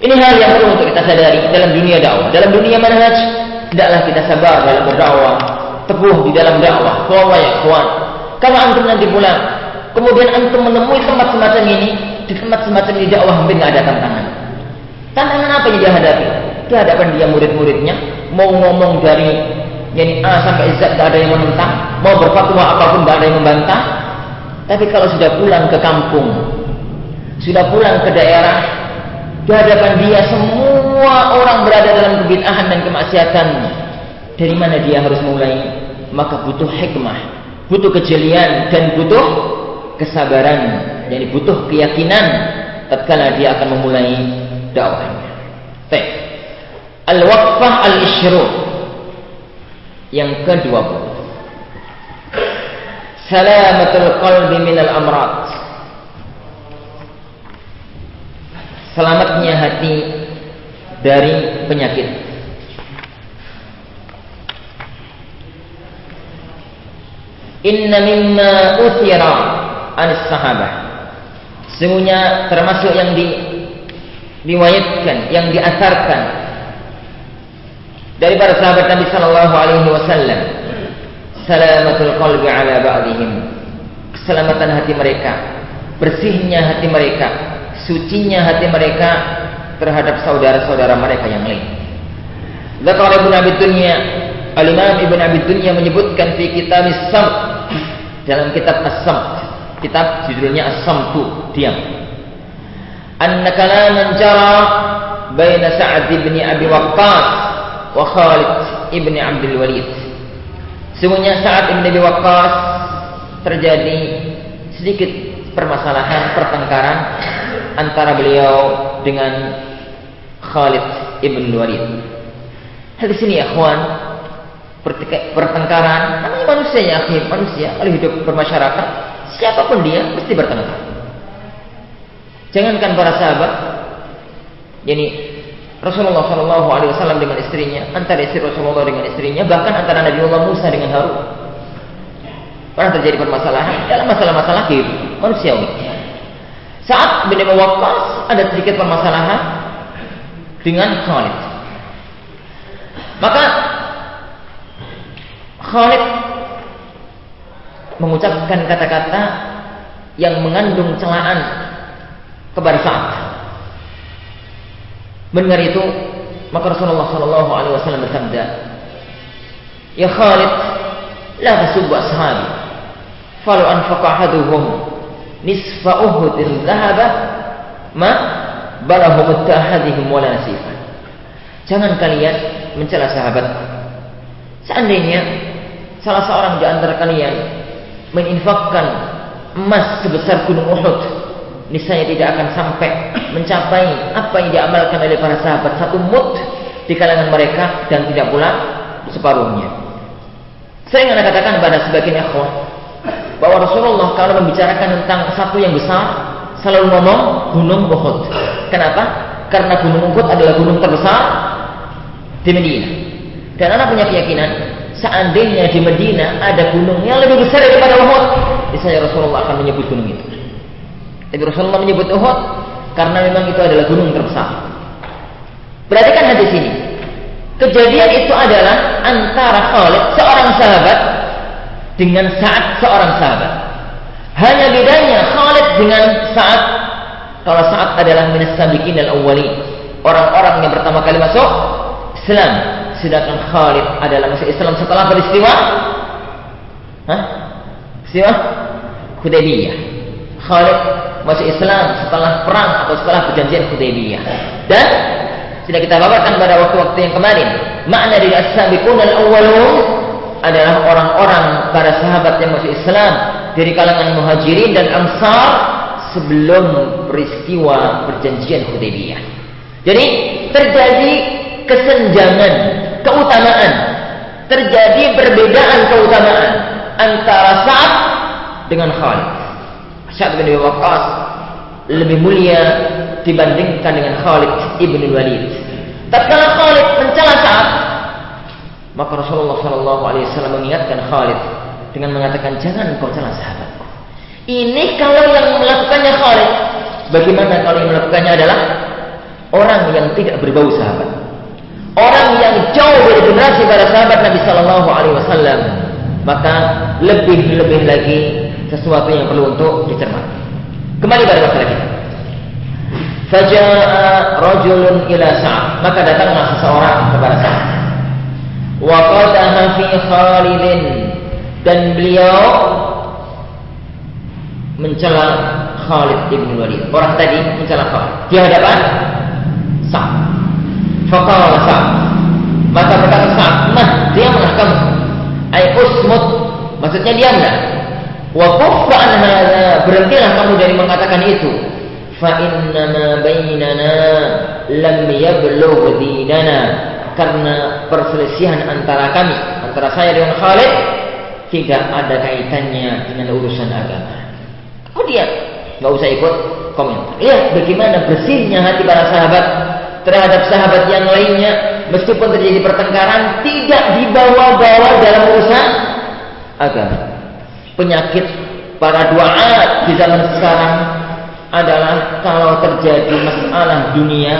ini hal yang perlu untuk kita sadari dalam dunia dakwah, dalam dunia manhaj Tidaklah kita sabar dalam berdakwah, teguh di dalam dakwah. Bahwa ya kawan, kalau antum nanti pulang, kemudian antum menemui tempat semacam ini, di tempat semacam ini dakwah hampir nggak ada tantangan. Tantangan apa yang dia hadapi? Di hadapan dia murid-muridnya, mau ngomong dari yani A sampai Z tidak ada yang menentang, mau berfatwa apa pun tidak ada yang membantah. Tapi kalau sudah pulang ke kampung, sudah pulang ke daerah, di hadapan dia semua orang berada dalam kebid'ahan dan kemaksiatan. Dari mana dia harus mulai? Maka butuh hikmah, butuh kejelian dan butuh kesabaran. Jadi butuh keyakinan tatkala dia akan memulai dakwahnya. Baik. Al-waqfah al-isyruq yang ke-20. Salamatul qalbi min al-amrat. selamatnya hati dari penyakit. Inna mimma uthira anis sahabah. Sungguhnya termasuk yang di riwayatkan, yang diasarkan dari para sahabat Nabi sallallahu alaihi wasallam. Salamatul qalbi ala ba'dihim. Keselamatan hati mereka, bersihnya hati mereka, sucinya hati mereka terhadap saudara-saudara mereka yang lain. Zakar Ibn Abi Dunya Al-Imam Ibn Abi Dunya menyebutkan di kitab As-Sam dalam kitab As-Sam kitab judulnya As-Samtu diam anna kalaman jara baina Sa'ad bin Abi Waqqas wa Khalid ibn Abdul Walid Semuanya Sa'ad bin Abi Waqqas terjadi sedikit permasalahan pertengkaran antara beliau dengan Khalid ibn Walid. Hadis ini ya kawan pertengkaran namanya manusia ya akhir manusia kalau hidup bermasyarakat siapa pun dia mesti bertengkar. Jangankan para sahabat yani Rasulullah Shallallahu Alaihi Wasallam dengan istrinya antara istri Rasulullah dengan istrinya bahkan antara Nabi Allah Musa dengan Harun. Pernah terjadi permasalahan? Dalam masalah-masalah hidup manusiawi saat bin Waqqas ada sedikit permasalahan dengan Khalid maka Khalid mengucapkan kata-kata yang mengandung celaan kepada Sa'ad. Mendengar itu, maka Rasulullah Shallallahu Alaihi Wasallam bersabda, Ya Khalid, la tasubbu ashabi. Falau anfaqa ahaduhum nisfa uhudin dhahaba ma balahum ahadihim wala nasifan. Jangan kalian mencela sahabat. Seandainya salah seorang di antara kalian meninfakkan emas sebesar gunung Uhud, niscaya tidak akan sampai mencapai apa yang diamalkan oleh para sahabat satu mut di kalangan mereka dan tidak pula separuhnya. Saya ingin katakan pada sebagian ikhwan bahwa Rasulullah kalau membicarakan tentang satu yang besar selalu ngomong gunung Uhud. Kenapa? Karena gunung Uhud adalah gunung terbesar di Medina. Dan anak punya keyakinan seandainya di Medina ada gunung yang lebih besar daripada Uhud, misalnya Rasulullah akan menyebut gunung itu. Tapi Rasulullah menyebut Uhud karena memang itu adalah gunung terbesar. Perhatikan hadis ini. Kejadian itu adalah antara Khalid seorang sahabat dengan Sa'ad seorang sahabat. Hanya bedanya Khalid dengan Sa'ad kalau Sa'ad adalah minas sabiqin al-awwalin, orang-orang yang pertama kali masuk Islam sedangkan Khalid adalah masuk Islam setelah peristiwa Hah? Peristiwa Hudaybiyah. Khalid masuk Islam setelah perang atau setelah perjanjian Hudaybiyah. Dan sudah kita bawakan pada waktu-waktu yang kemarin, makna dari as-sabiqun al-awwalun adalah orang-orang para sahabat yang masuk Islam dari kalangan Muhajirin dan Ansar sebelum peristiwa perjanjian Hudaybiyah. Jadi terjadi kesenjangan keutamaan. Terjadi perbedaan keutamaan antara Sa'ad dengan Khalid. Sa'ad bin Waqqas lebih mulia dibandingkan dengan Khalid ibn Walid. Tatkala Khalid mencela Sa'ad, maka Rasulullah Shallallahu Alaihi Wasallam mengingatkan Khalid dengan mengatakan jangan kau cela sahabatku. Ini kalau yang melakukannya Khalid, bagaimana kalau yang melakukannya adalah orang yang tidak berbau sahabat? orang yang jauh dari generasi para sahabat Nabi Shallallahu Alaihi Wasallam maka lebih-lebih lagi sesuatu yang perlu untuk dicermati. Kembali pada masalah kita. Faja'a rajulun ila Sa'ad. Maka datanglah seseorang kepada Sa'ad. Wa fi Khalidin dan beliau mencela Khalid ibn Walid. Orang tadi mencela Khalid di hadapan Sa'ad. Faqala Sa'ad. Maka berkata Sa'ad, "Nah, diamlah kamu." Ai usmut, maksudnya diamlah. Wa kuffa an berhentilah kamu dari mengatakan itu. Fa inna bainana lam yablugh dinana. Karena perselisihan antara kami, antara saya dengan Khalid tidak ada kaitannya dengan urusan agama. Kemudian nggak usah ikut komentar. Lihat bagaimana bersihnya hati para sahabat terhadap sahabat yang lainnya meskipun terjadi pertengkaran tidak dibawa-bawa dalam urusan agama. Penyakit para doa di zaman sekarang adalah kalau terjadi masalah dunia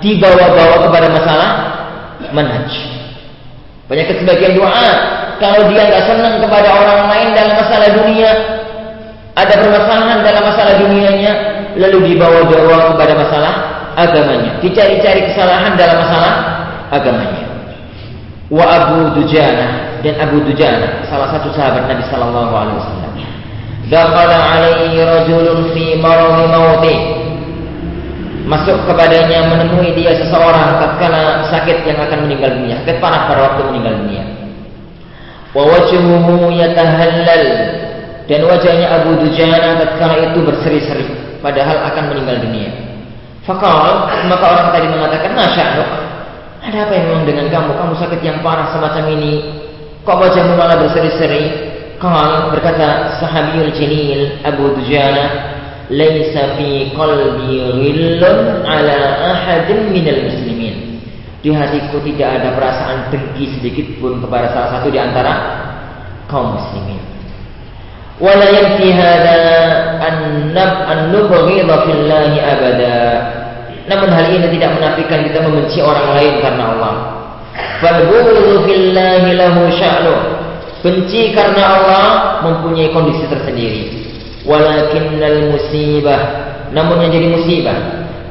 dibawa-bawa kepada masalah manhaj. Banyak sebagian doa kalau dia nggak senang kepada orang lain dalam masalah dunia, ada permasalahan dalam masalah dunianya, lalu dibawa-bawa kepada masalah agamanya. Dicari-cari kesalahan dalam masalah agamanya. Wa Abu Dujana dan Abu Dujana salah satu sahabat Nabi Sallallahu Alaihi Wasallam. Dakhala alaihi rajulun fi marami mauti. Masuk kepadanya menemui dia seseorang tatkala sakit yang akan meninggal dunia, sakit parah pada waktu meninggal dunia. Wa wajhuhu yatahallal dan wajahnya Abu Dujana tatkala itu berseri-seri padahal akan meninggal dunia. Fakal maka orang tadi mengatakan nasya'nuk ada apa yang memang dengan kamu? Kamu sakit yang parah semacam ini. Kok wajahmu malah berseri-seri? Qal berkata sahabiyul jalil Abu Dujana, "Laisa fi qalbi ghillun ala ahadin minal muslimin." Di hatiku tidak ada perasaan dengki sedikit pun kepada salah satu di antara kaum muslimin. Wala yanfi hada an nubghidha fillahi abada. Namun hal ini tidak menafikan kita membenci orang lain karena Allah. Fal fillahi lahu sya'nu Benci karena Allah mempunyai kondisi tersendiri. Walakinnal musibah, namun yang jadi musibah.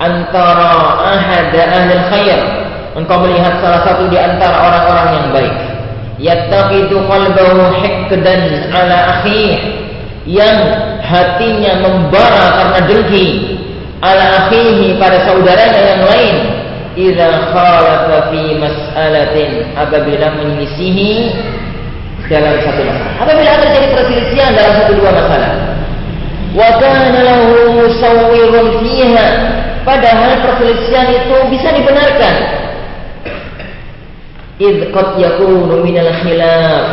Antara ahad ahli khair. Engkau melihat salah satu di antara orang-orang yang baik. Yattaqidu qalbahu hikdan ala akhih yang hatinya membara karena dengki. Ala akhihi pada saudaranya yang lain. Idza khalafa fi mas'alatin. Apabila menyisihi dalam satu masalah. Apabila terjadi perselisihan dalam satu dua masalah, musawwirun fiha, padahal perselisihan itu bisa dibenarkan. Idh qad yakunu min al-khilaf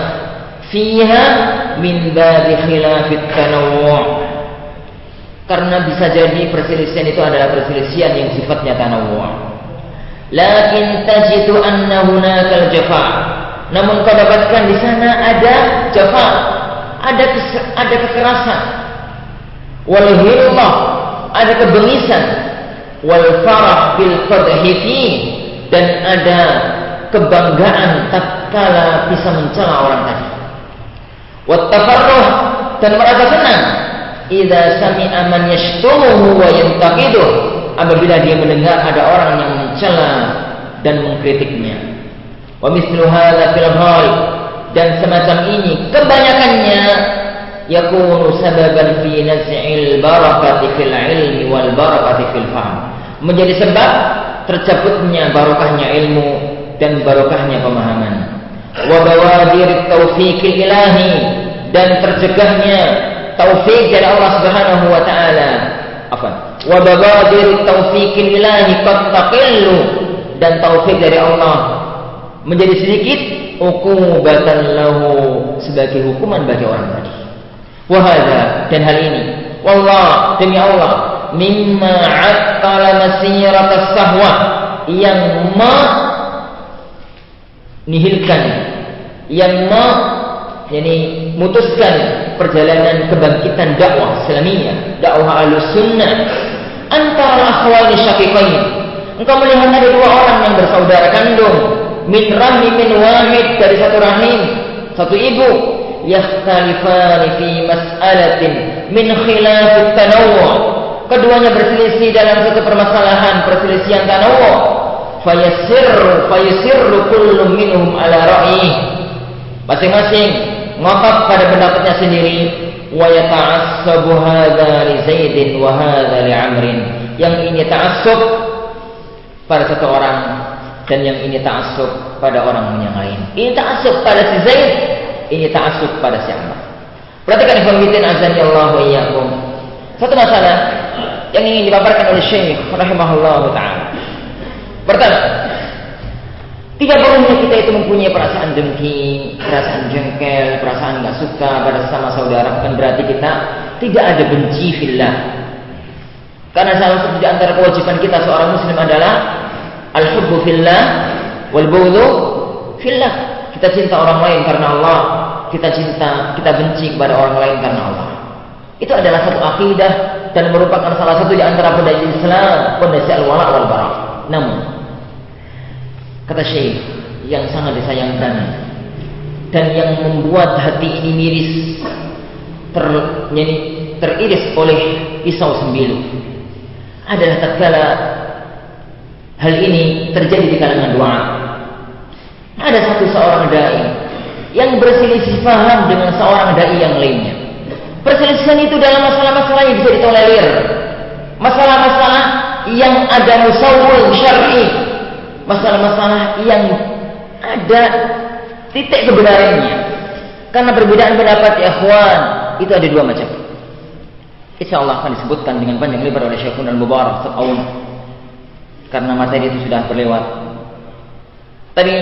fiha min babi khilaf tanawwu' karena bisa jadi perselisihan itu adalah perselisihan yang sifatnya tanawwu' lakin tajidu anna hunaka al-jafa' Namun kau dapatkan di sana ada jafa, ada ada kekerasan, wal hilmah, ada kebengisan, wal farah bil qadhi dan ada kebanggaan tatkala bisa mencela orang tadi. Wat tafarruh. Dan merasa senang. Idza sami'a man yashtumuhu wa yantaqiduh apabila dia mendengar ada orang yang mencela dan mengkritiknya. Wa mislu hadza fil dan semacam ini kebanyakannya yakunu sababan fi naz'il barakati fil ilmi wal barakati fil fahm. Menjadi sebab tercabutnya barokahnya ilmu dan barokahnya pemahaman. Wa bawadir taufiqil ilahi dan tercegahnya taufik dari Allah Subhanahu wa taala. Apa? Wa bawadir taufiqil ilahi qad taqillu dan taufik dari Allah menjadi sedikit ukubatan lahu sebagai hukuman bagi orang tadi. Wahada dan hal ini, wallah demi Allah, mimma attala masirat sahwa yang ma nihilkan, yang ma yani mutuskan perjalanan kebangkitan dakwah Islamiyah, dakwah Ahlussunnah antara akhwani syaqiqain. Engkau melihat ada dua orang yang bersaudara kandung min rahimin wahid dari satu rahim, satu ibu, yakhtalifani fi mas'alatin min khilaf tanawwu. Keduanya berselisih dalam satu permasalahan perselisihan tanawwu. Fayasirru fayasirru kullu minhum ala ra'yi. Masing-masing ngotot pada pendapatnya sendiri wa yata'assabu hadza li Zaidin wa hadza li Amrin. Yang ini ta'assub pada satu orang dan yang ini ta'assub pada orang yang lain. Ini ta'assub pada si Zaid, ini ta'assub pada si Amr. Perhatikan ikhwan azani Allah wa. Satu masalah yang ingin dipaparkan oleh Syekh rahimahullah taala. Pertama, tidak perlunya kita itu mempunyai perasaan dengki, perasaan jengkel, perasaan nggak suka pada sesama saudara bukan berarti kita tidak ada benci fillah. Karena salah satu di antara kewajiban kita seorang muslim adalah Al-hubbu fillah wal fillah. Kita cinta orang lain karena Allah, kita cinta, kita benci kepada orang lain karena Allah. Itu adalah satu akidah dan merupakan salah satu di antara pondasi Islam, pondasi al-wala wal bara. Namun kata Syekh yang sangat disayangkan dan yang membuat hati ini miris ter, yani, teriris oleh pisau sembilu adalah tatkala hal ini terjadi di kalangan doa. Ada satu seorang dai yang berselisih paham dengan seorang dai yang lainnya. Perselisihan itu dalam masalah-masalah yang bisa ditolerir. Masalah-masalah yang ada musawwil syar'i. Masalah-masalah yang ada titik kebenarannya. Karena perbedaan pendapat ya ikhwan itu ada dua macam. Insya Allah akan disebutkan dengan panjang lebar oleh Syekhun Al-Mubarak Sa'awun. Karena materi itu sudah berlewat. Tadi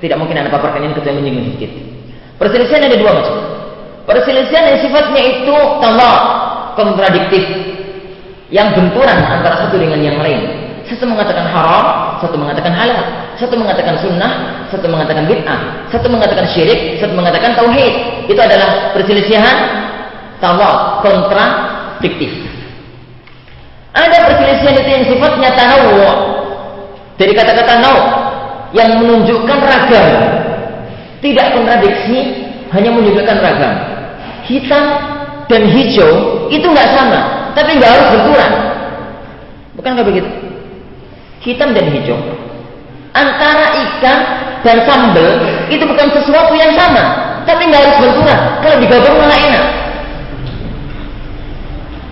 tidak mungkin ada paparkan ini kecuali menyinggung sedikit. Perselisihan ada dua macam. Perselisihan yang sifatnya itu tambah kontradiktif. Yang benturan antara satu dengan yang lain. Satu mengatakan haram, satu mengatakan halal. Satu mengatakan sunnah, satu mengatakan bid'ah. Satu mengatakan syirik, satu mengatakan tauhid. Itu adalah perselisihan tambah kontradiktif. Ada perselisihan itu yang sifatnya tanawu. Dari kata-kata nau yang menunjukkan ragam. Tidak kontradiksi, hanya menunjukkan ragam hitam dan hijau itu nggak sama, tapi nggak harus benturan. Bukankah begitu? Hitam dan hijau. Antara ikan dan sambal itu bukan sesuatu yang sama, tapi nggak harus benturan. Kalau digabung malah enak.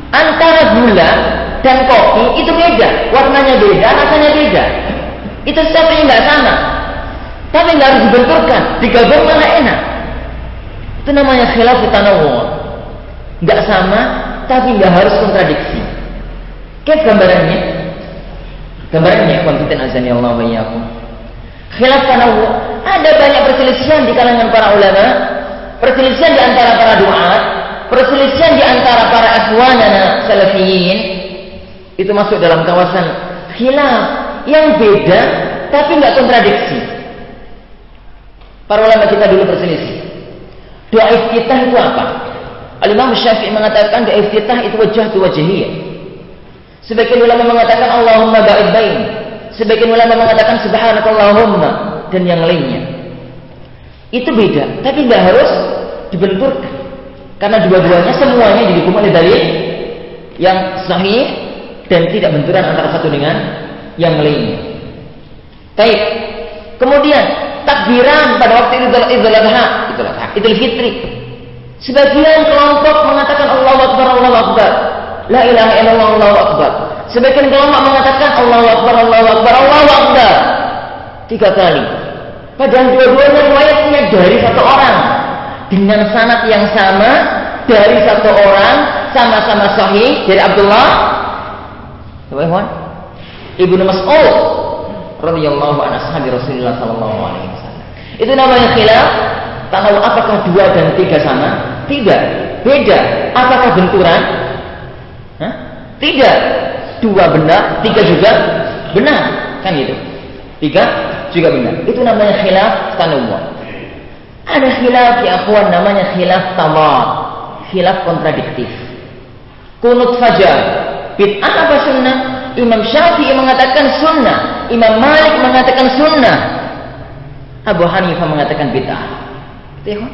Antara gula dan kopi itu beda, warnanya beda, rasanya beda. Itu sesuatu yang nggak sama, tapi nggak harus dibenturkan, digabung malah enak. Itu namanya khilaf tanawu. Enggak sama, tapi enggak harus kontradiksi. Kayak gambarannya? Gambarannya, konfiten azani Allah wa. Khilaf tanawu. Ada banyak perselisihan di kalangan para ulama, perselisihan di antara para duat, perselisihan di antara para ikhwanana salafiyin. Itu masuk dalam kawasan khilaf yang beda tapi enggak kontradiksi. Para ulama kita dulu berselisih. Doa iftitah itu apa? Al-Imam Syafi'i mengatakan doa iftitah itu wajah tu wajahiyah. Sebagian ulama mengatakan Allahumma ba'id bain. Sebagian ulama mengatakan subhanakallahumma dan yang lainnya. Itu beda, tapi nggak harus dibenturkan. Karena dua-duanya semuanya didukung oleh dalil yang sahih dan tidak benturan antara satu dengan yang lainnya. Baik. Kemudian takbiran pada waktu Idul Adha, Idul Adha, Idul Fitri. Sebagian kelompok mengatakan Allah Akbar, Allah Akbar. La ilaha illallah, Allah Akbar. Sebagian kelompok mengatakan Allah Akbar, Allah Akbar, Allah Akbar. Tiga kali. Padahal dua-duanya riwayatnya dari satu orang. Dengan sanat yang sama, dari satu orang, sama-sama sahih, dari Abdullah. Ibnu Mas'ud radhiyallahu an ashabi Rasulullah sallallahu alaihi wasallam. Itu namanya khilaf. Tahu apakah dua dan tiga sama? Tidak. Beda. Apakah benturan? Hah? Tidak. Dua benar, tiga juga benar. Kan gitu. Tiga juga benar. Itu namanya khilaf tanawwu. Ada khilaf ya akhwan namanya khilaf tamar. Khilaf kontradiktif. Kunut fajar. Bid'ah apa sunnah? Imam Syafi'i mengatakan sunnah, Imam Malik mengatakan sunnah, Abu Hanifah mengatakan bid'ah. Gitu ya,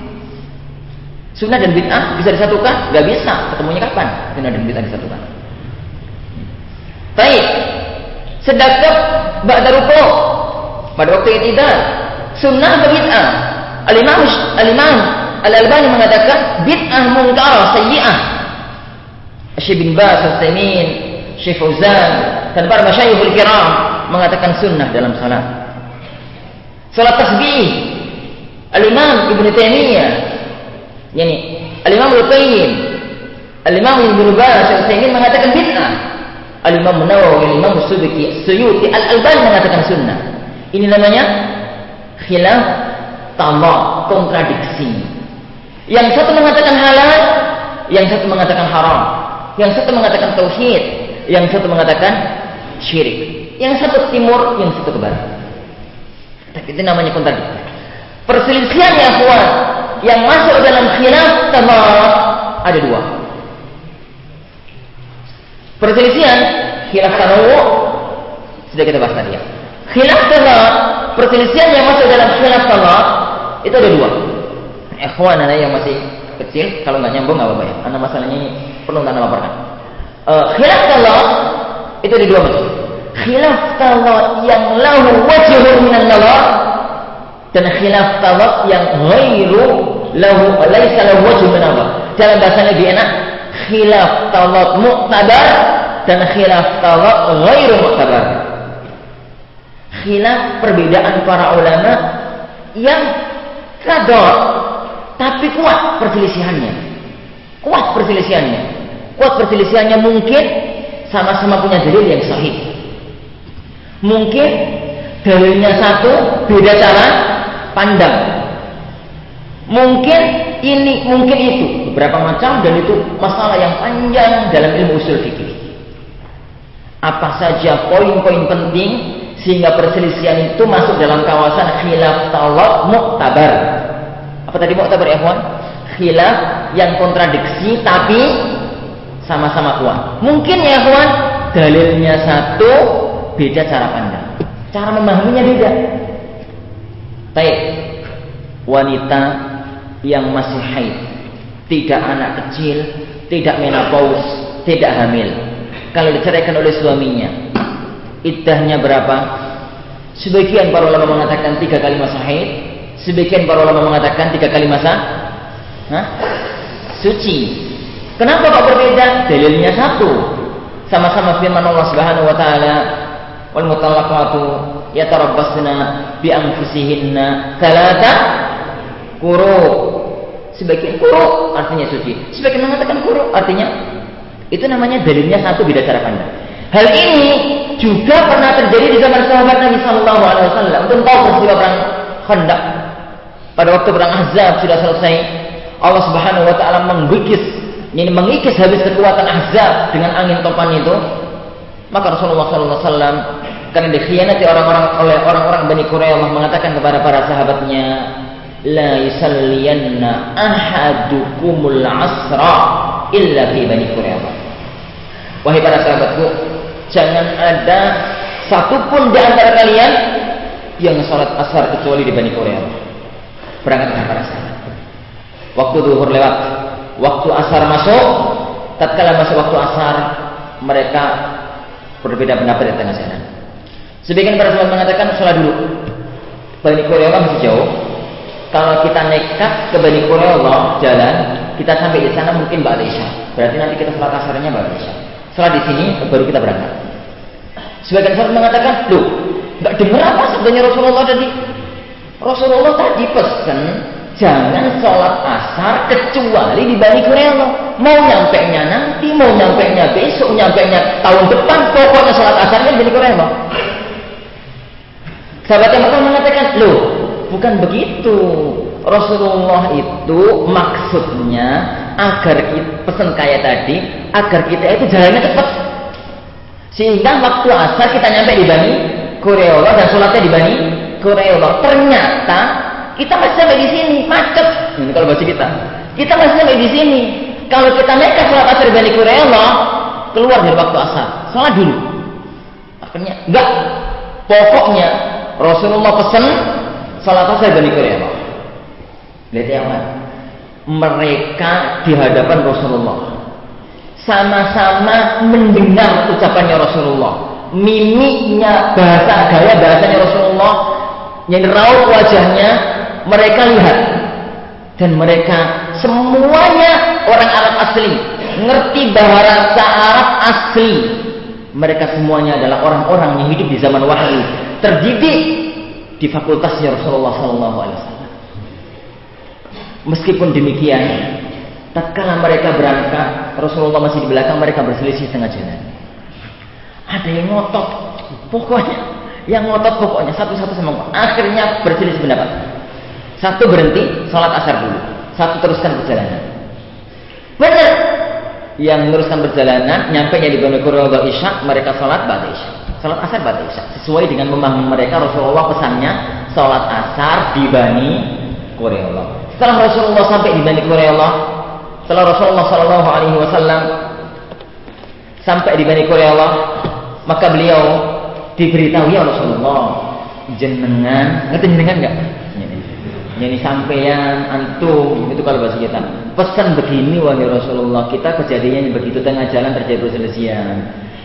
Sunnah dan bid'ah bisa disatukan? Gak bisa. Ketemunya kapan? Sunnah dan bid'ah disatukan. Baik. Sedekah ba'da ruku pada waktu itidal. Sunnah atau bid'ah? Al-Imam Al-Imam Al-Albani mengatakan bid'ah mungkar sayyi'ah. Syekh bin Baz, Syekh Fauzan dan para masyayikhul kiram mengatakan sunnah dalam salat. Salat tasbih Al-Imam Ibnu Taimiyah yani Al-Imam Al-Qayyim Al-Imam Ibnu Baz Al-Taimin mengatakan bid'ah. Al-Imam Nawawi, Al-Imam Subki, Suyuti, Al-Albani mengatakan sunnah. Ini namanya khilaf tamak, kontradiksi. Yang satu mengatakan halal, yang satu mengatakan haram. Yang satu mengatakan tauhid, yang satu mengatakan syirik. Yang satu ke timur, yang satu ke barat. Tapi itu namanya kontradiksi. Perselisihan ya kuat yang masuk dalam khilaf tamak ada dua. Perselisihan khilaf tanawu sudah kita bahas tadi ya. Khilaf tanawu perselisihan yang masuk dalam khilaf tanawu itu ada dua. Ikhwan yang masih kecil kalau nggak nyambung nggak apa-apa ya. Karena masalahnya ini perlu anda laporkan. Uh, khilaf tanawu itu ada dua macam. Khilaf tanawu yang lahu wajhun minan nawar dan khilaf tawab yang ghairu lahu laisa lahu wajhun min Allah. Dalam bahasa lebih enak khilaf tawab mu'tabar dan khilaf tawab ghairu mu'tabar. Khilaf perbedaan para ulama yang kador tapi kuat perselisihannya. Kuat perselisihannya. Kuat perselisihannya mungkin sama-sama punya dalil yang sahih. Mungkin dalilnya satu, beda cara pandang. Mungkin ini, mungkin itu, beberapa macam dan itu masalah yang panjang dalam ilmu usul fikih. Apa saja poin-poin penting sehingga perselisihan itu masuk dalam kawasan khilaf tawab muktabar. Apa tadi muktabar ya? Khilaf yang kontradiksi tapi sama-sama kuat. Mungkin ya kawan, dalilnya satu, beda cara pandang. Cara memahaminya beda. Baik, wanita yang masih haid, tidak anak kecil, tidak menopause, tidak hamil. Kalau diceraikan oleh suaminya, iddahnya berapa? Sebagian para ulama mengatakan tiga kali masa haid, sebagian para ulama mengatakan tiga kali masa Hah? suci. Kenapa kok berbeda? Dalilnya satu. Sama-sama firman Allah Subhanahu wa taala, "Wal mutallaqatu yatarabbasna bi anfusihinna talata kuru sebagian kuru artinya suci. Sebagian mengatakan kuru artinya itu namanya dalilnya satu beda cara pandang. Hal ini juga pernah terjadi di zaman sahabat Nabi Shallallahu Alaihi Wasallam. Untuk tahu peristiwa perang Khandaq. Pada waktu perang Ahzab sudah selesai Allah Subhanahu Wa Taala mengikis ini mengikis habis kekuatan Ahzab dengan angin topan itu. Maka Rasulullah Wasallam karena dikhianati orang-orang oleh orang-orang Bani Quraisy mengatakan kepada para sahabatnya la yusalliyanna ahadukumul asra illa fi Bani Quraisy. Wahai para sahabatku jangan ada satupun di antara kalian yang salat asar kecuali di Bani Quraisy. Berangkat dengan para sahabat. Waktu duhur lewat waktu asar masuk tatkala masuk waktu asar mereka berbeda pendapat di tengah jalan Sebagian para sahabat mengatakan sholat dulu. Bani Qurayza masih jauh. Kalau kita nekat ke Bani Qurayza jalan, kita sampai di sana mungkin Mbak Isya. Berarti nanti kita sholat asarnya Mbak Isya. Sholat di sini baru kita berangkat. Sebagian sahabat mengatakan, loh, nggak dengar apa sebenarnya Rasulullah tadi? Rasulullah tadi pesan jangan sholat asar kecuali di Bani Qurayza. Mau nyampe nya nanti, mau nyampe nya besok, nyampe nya tahun depan, pokoknya sholat asarnya di Bani Qurayza. Sahabat yang pertama mengatakan, loh, bukan begitu. Rasulullah itu maksudnya agar kita pesan kayak tadi, agar kita itu jalannya cepat. Sehingga waktu asar kita nyampe di Bani Kureola dan sholatnya di Bani Kureola. Ternyata kita masih sampai di sini, macet. Ini kalau bahasa kita. Kita masih sampai di sini. Kalau kita nekat sholat asar Bani Kureola, keluar dari waktu asar. Sholat dulu. Akhirnya, enggak. Pokoknya Rasulullah pesan salat asar Bani Quraisy. Lihat yang mana? Mereka di hadapan Rasulullah sama-sama mendengar ucapannya Rasulullah. Mimiknya, bahasa gaya bahasanya Rasulullah, yang raut wajahnya, mereka lihat dan mereka semuanya orang Arab asli, ngerti bahasa Arab asli. Mereka semuanya adalah orang-orang yang hidup di zaman wahyu terdidik di fakultasnya Rasulullah Wasallam. Meskipun demikian, tatkala mereka berangkat, Rasulullah masih di belakang, mereka berselisih tengah jalan. Ada yang ngotot, pokoknya, yang ngotot pokoknya satu-satu sama Akhirnya berselisih pendapat. Satu berhenti, sholat asar dulu. Satu teruskan perjalanan. Benar. Yang meneruskan perjalanan, nyampe di Bani Qurayza Isya, mereka sholat pada Isya. Salat asar pada isya. Sesuai dengan memahami mereka Rasulullah pesannya salat asar di Bani Qurayza. Setelah Rasulullah sampai di Bani Qurayza, setelah Rasulullah Shallallahu Alaihi Wasallam sampai di Bani Allah, maka beliau diberitahu ya Rasulullah, jenengan, ngerti jenengan enggak? Jadi sampeyan antum itu kalau bahasa kita pesan begini wahai Rasulullah kita kejadiannya begitu tengah jalan terjadi perselisihan.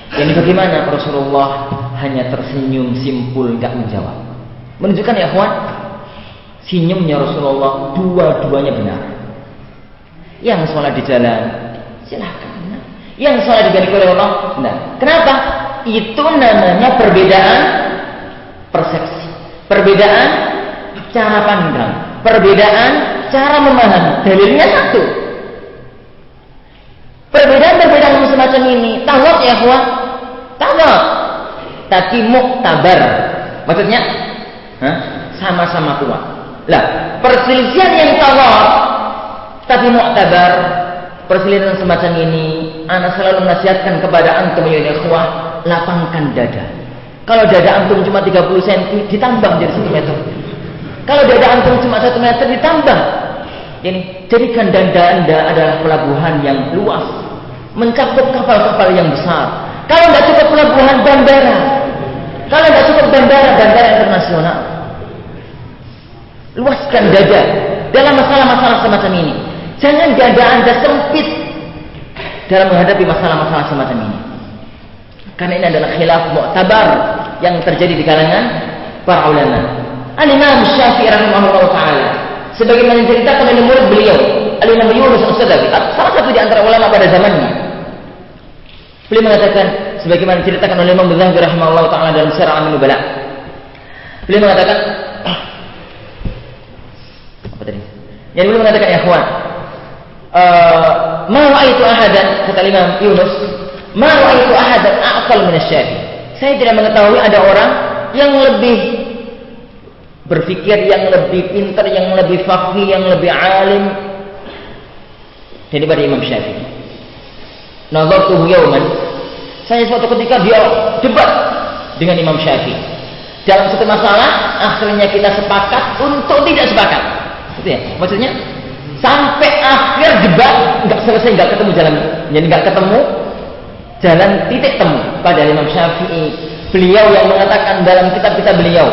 Ini bagaimana Rasulullah hanya tersenyum simpul nggak menjawab. Menunjukkan ya kawan senyumnya Rasulullah dua-duanya benar. Yang sholat di jalan silahkan. Yang sholat di oleh Allah benar. Kenapa? Itu namanya perbedaan persepsi. Perbedaan cara pandang, perbedaan cara memahami. Dalilnya satu. Perbedaan-perbedaan semacam ini, tawab ya kuat, tawab. Tapi muktabar. Maksudnya, sama-sama kuat. Lah, perselisihan yang tawab, tapi muktabar, perselisihan semacam ini, anak selalu menasihatkan kepada antum ya ikhwah, lapangkan dada. Kalau dada antum cuma 30 cm, ditambah jadi 1 meter. Kalau dada antum cuma satu meter ditambah. Ini jadikan dada anda adalah pelabuhan yang luas, mencakup kapal-kapal yang besar. Kalau tidak cukup pelabuhan bandara, kalau tidak cukup bandara, bandara internasional, luaskan dada dalam masalah-masalah semacam ini. Jangan dada anda sempit dalam menghadapi masalah-masalah semacam ini. Karena ini adalah khilaf mu'tabar yang terjadi di kalangan para ulama. Al-Imam Syafi'i rahimahullah taala sebagaimana diceritakan oleh murid beliau Al-Imam Yunus As-Sadafi salah satu di antara ulama pada zamannya. Beliau mengatakan sebagaimana diceritakan oleh Imam Zahabi rahimahullah taala dalam Syarah An-Nubala beliau mengatakan <clears throat> apa tadi? Yang beliau mengatakan ya kawan uh, ma ra'aitu ahadan kata Imam Yunus ma ra'aitu ahadan aqal min asy saya tidak mengetahui ada orang yang lebih berpikir yang lebih pintar, yang lebih fakih, yang lebih alim daripada Imam Syafi'i. Nazartuhu yawman. Saya suatu ketika dia debat dengan Imam Syafi'i. Dalam satu masalah, akhirnya kita sepakat untuk tidak sepakat. Gitu ya? Maksudnya sampai akhir debat nggak selesai nggak ketemu jalan jadi nggak ketemu jalan titik temu pada Imam Syafi'i beliau yang mengatakan dalam kitab-kitab beliau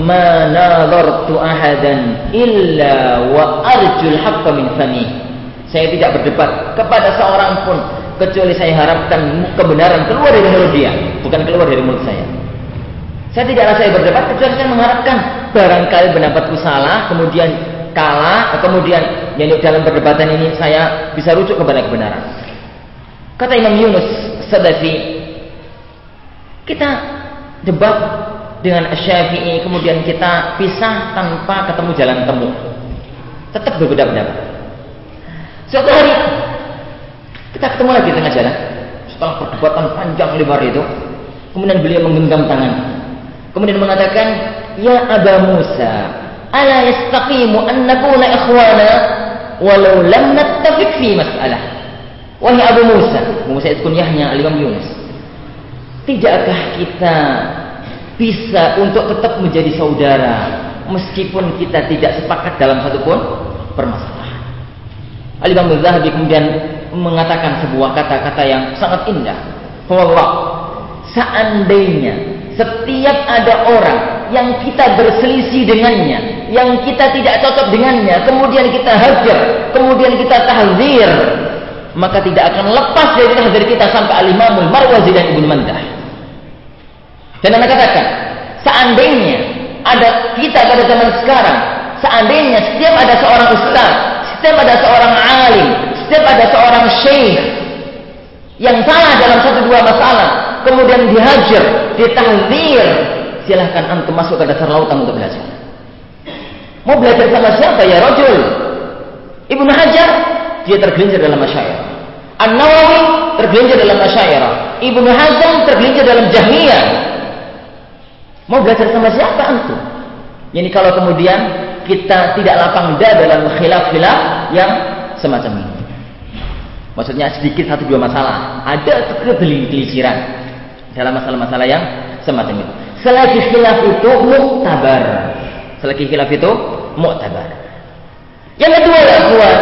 ma nadartu ahadan illa wa arjul haqqa min fami. Saya tidak berdebat kepada seorang pun kecuali saya harapkan kebenaran keluar dari mulut dia, bukan keluar dari mulut saya. Saya tidaklah saya berdebat kecuali saya mengharapkan barangkali pendapatku salah, kemudian kalah, kemudian yang dalam perdebatan ini saya bisa rujuk kepada kebenaran. Kata Imam Yunus Sadafi, kita debat dengan Syafi'i kemudian kita pisah tanpa ketemu jalan temu. Tetap berbeda pendapat. Suatu hari kita ketemu lagi di tengah jalan. Setelah perdebatan panjang lebar itu, kemudian beliau menggenggam tangan. Kemudian mengatakan, "Ya Aba Musa, ala yastaqimu an nakuna ikhwana walau lam nattafiq fi mas'alah." Wahai Abu Musa, Musa itu kunyahnya Al-Imam Yunus. Tidakkah kita bisa untuk tetap menjadi saudara meskipun kita tidak sepakat dalam satu pun permasalahan. Al-Imam Zahabi kemudian mengatakan sebuah kata-kata yang sangat indah. Bahwa seandainya setiap ada orang yang kita berselisih dengannya, yang kita tidak cocok dengannya, kemudian kita hajar, kemudian kita tahzir, maka tidak akan lepas dari tahzir kita sampai Al-Imamul Marwazi dan Ibnu Mandah. Dan anda katakan, seandainya ada kita pada zaman sekarang, seandainya setiap ada seorang ustaz, setiap ada seorang alim, setiap ada seorang syekh yang salah dalam satu dua masalah, kemudian dihajar, ditahdir, silahkan antum masuk ke dasar lautan untuk belajar. Mau belajar sama siapa ya rojul? Ibnu Hajar dia tergelincir dalam masyairah. An-Nawawi tergelincir dalam masyairah. Ibnu Hazm tergelincir dalam Jahmiyah. Mau belajar sama siapa antum? Ini kalau kemudian kita tidak lapang dada dalam khilaf-khilaf yang semacam ini. Maksudnya sedikit satu dua masalah. Ada kegelisiran dalam masalah-masalah yang semacam itu. Selagi khilaf itu muktabar. Selagi khilaf itu muktabar. Yang kedua ya buat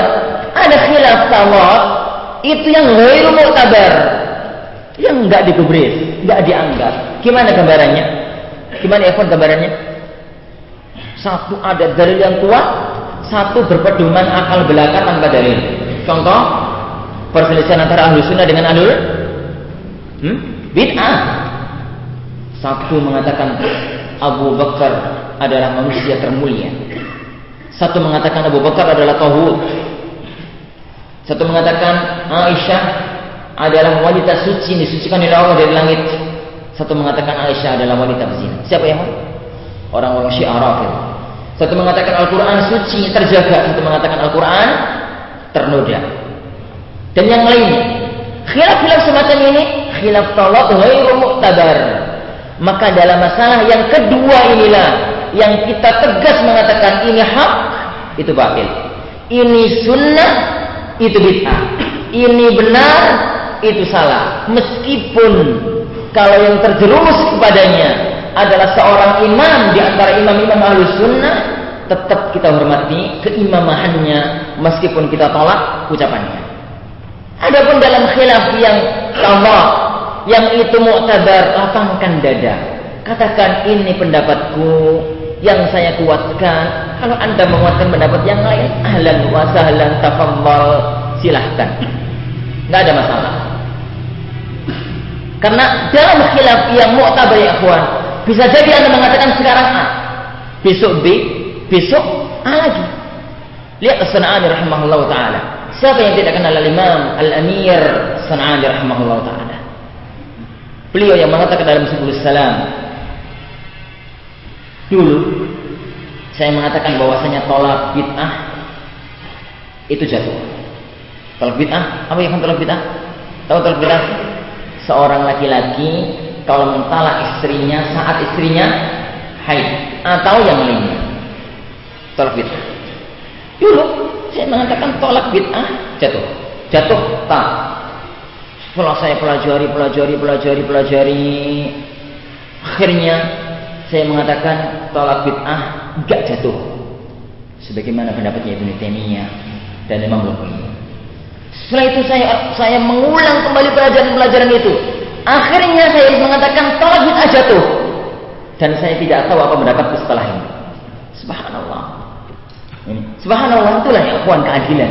ada khilaf tawaf itu yang ghairu muktabar. Yang nggak digubris, nggak dianggap. Gimana gambarannya? Gimana ya gambarannya? Satu ada dalil yang kuat, satu berpedoman akal belaka tanpa dalil. Contoh, perselisihan antara ahlu sunnah dengan ahlu hmm? bid'ah. Satu mengatakan Abu Bakar adalah manusia termulia. Satu mengatakan Abu Bakar adalah tauhid. Satu mengatakan Aisyah adalah wanita suci disucikan oleh Allah dari langit. Satu mengatakan Aisyah adalah wanita berzina. Siapa yang Orang-orang Syiah. Satu mengatakan Al-Quran suci terjaga. Satu mengatakan Al-Quran ternoda. Dan yang lainnya. Khilaf-khilaf semacam ini khilaf tolak ghairu mu'tabar. Maka dalam masalah yang kedua inilah yang kita tegas mengatakan ini hak, itu batil. Ini sunnah, itu bid'ah. Ini benar, itu salah. Meskipun kalau yang terjerumus kepadanya adalah seorang imam di antara imam-imam ahlu sunnah, tetap kita hormati keimamahannya meskipun kita tolak ucapannya. Adapun dalam khilaf yang sama yang itu mu'tabar, lapangkan dada. Katakan ini pendapatku, yang saya kuatkan. Kalau Anda menguatkan pendapat yang lain, ahlan wa sahlan tafaddal, silahkan. Enggak ada masalah. Karena dalam khilaf yang mu'tabar ya ikhwan, bisa jadi Anda mengatakan sekarang A, besok B, besok A lagi. Lihat As-Sana'ani rahimahullah taala. Siapa yang tidak kenal Al-Imam Al-Amir Sana'ani rahimahullah taala? Beliau yang mengatakan dalam Subul Salam, Dulu saya mengatakan bahwasanya tolak bid'ah itu jatuh. Tolak bid'ah, apa yang tolak bid'ah? Tahu tolak bid'ah? Seorang laki-laki kalau mentalak istrinya saat istrinya haid atau yang lainnya. Tolak bid'ah. Dulu saya mengatakan tolak bid'ah jatuh. Jatuh tak. Setelah saya pelajari, pelajari, pelajari, pelajari, akhirnya saya mengatakan tolak bid'ah enggak jatuh. Sebagaimana pendapatnya Ibnu Taimiyah dan Imam Luqman. Setelah itu saya saya mengulang kembali pelajaran-pelajaran itu. Akhirnya saya mengatakan tolak bid'ah jatuh. Dan saya tidak tahu apa pendapatku setelah ini. Subhanallah. Ini. Subhanallah itulah yang kuat keadilan.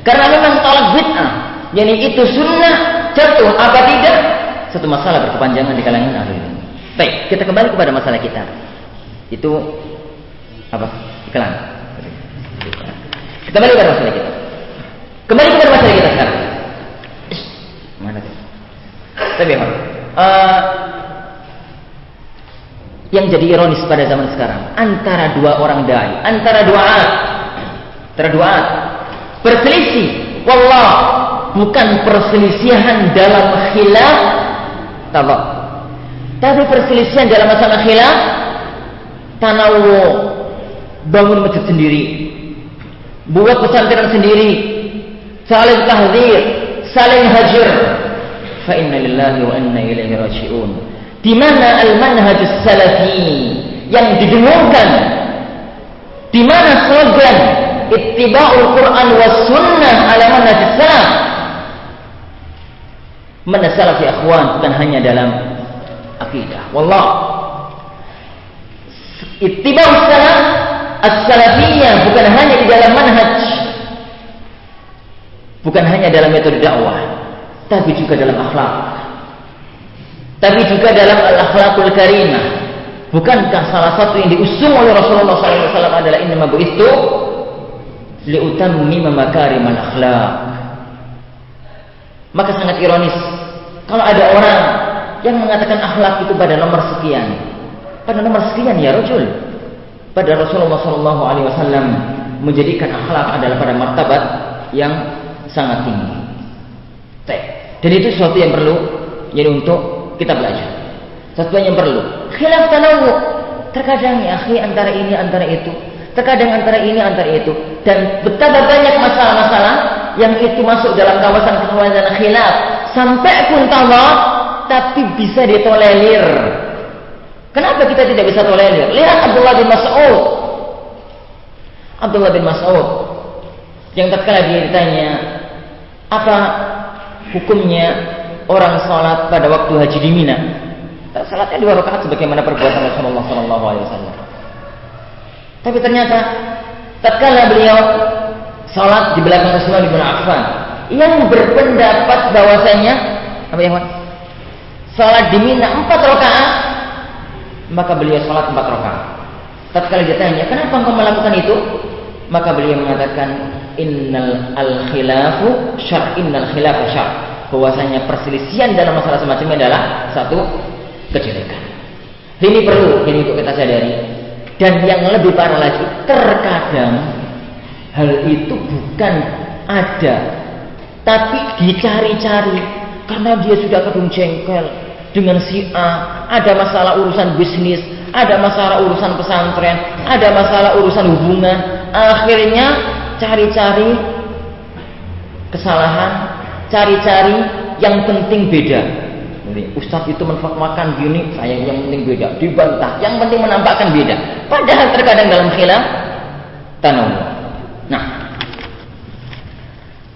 Karena memang tolak bid'ah, yani itu sunnah jatuh apa tidak satu masalah berkepanjangan di kalangan ahli. Baik, kita kembali kepada masalah kita. Itu apa? Iklan. Kembali kepada masalah kita. Kembali kepada masalah kita sekarang. Mana tuh? Tapi uh, yang jadi ironis pada zaman sekarang antara dua orang dai, antara dua antara dua berselisih. Wallah, bukan perselisihan dalam khilaf tabak tapi perselisihan dalam masalah khilaf, tanawu, bangun masjid sendiri, buat pesantren sendiri, saling tahdir, saling hajar. Fa inna lillahi wa inna ilaihi raji'un. Di mana al-manhaj salafi yang didengungkan? Di mana slogan ittiba'ul Quran was sunnah ala manhaj salaf? Mana salafi akhwan bukan hanya dalam akidah. Wallah. Ittiba salaf as-salafiyah bukan hanya di dalam manhaj. Bukan hanya dalam metode dakwah, tapi juga dalam akhlak. Tapi juga dalam al-akhlakul karimah. Bukankah salah satu yang diusung oleh Rasulullah SAW adalah mabu itu liutammi al akhlak. Maka sangat ironis kalau ada orang yang mengatakan akhlak itu pada nomor sekian. Pada nomor sekian ya rojul. Pada Rasulullah Shallallahu Alaihi Wasallam menjadikan akhlak adalah pada martabat yang sangat tinggi. Dan itu sesuatu yang perlu jadi untuk kita belajar. Sesuatu yang perlu. Khilaf tanawu. Terkadang ya antara ini antara itu. Terkadang antara ini antara itu. Dan betapa banyak masalah-masalah yang itu masuk dalam kawasan-kawasan khilaf. Sampai pun tahu tapi bisa ditolerir. Kenapa kita tidak bisa tolerir? Lihat Abdullah bin Mas'ud. Abdullah bin Mas'ud yang tatkala dia ditanya apa hukumnya orang sholat pada waktu haji di Mina. Salatnya dua rakaat sebagaimana perbuatan Rasulullah Shallallahu Alaihi Wasallam. Tapi ternyata tatkala beliau sholat di belakang Rasulullah bin Affan yang berpendapat bahwasanya apa yang Sholat di Mina empat rakaat, maka beliau sholat empat rakaat. Tatkala ditanya, kenapa engkau melakukan itu? Maka beliau mengatakan, innal al khilafu syar, innal khilafu syar. Bahwasanya perselisihan dalam masalah semacam ini adalah satu kejelekan. Ini perlu ini untuk kita sadari. Dan yang lebih parah lagi, terkadang hal itu bukan ada, tapi dicari-cari karena dia sudah kadung jengkel dengan si A, ada masalah urusan bisnis, ada masalah urusan pesantren, ada masalah urusan hubungan. Akhirnya cari-cari kesalahan, cari-cari yang penting beda. Ustadz itu menfatwakan gini, saya yang penting beda, dibantah. Yang penting menampakkan beda. Padahal terkadang dalam khilaf tanam. Nah,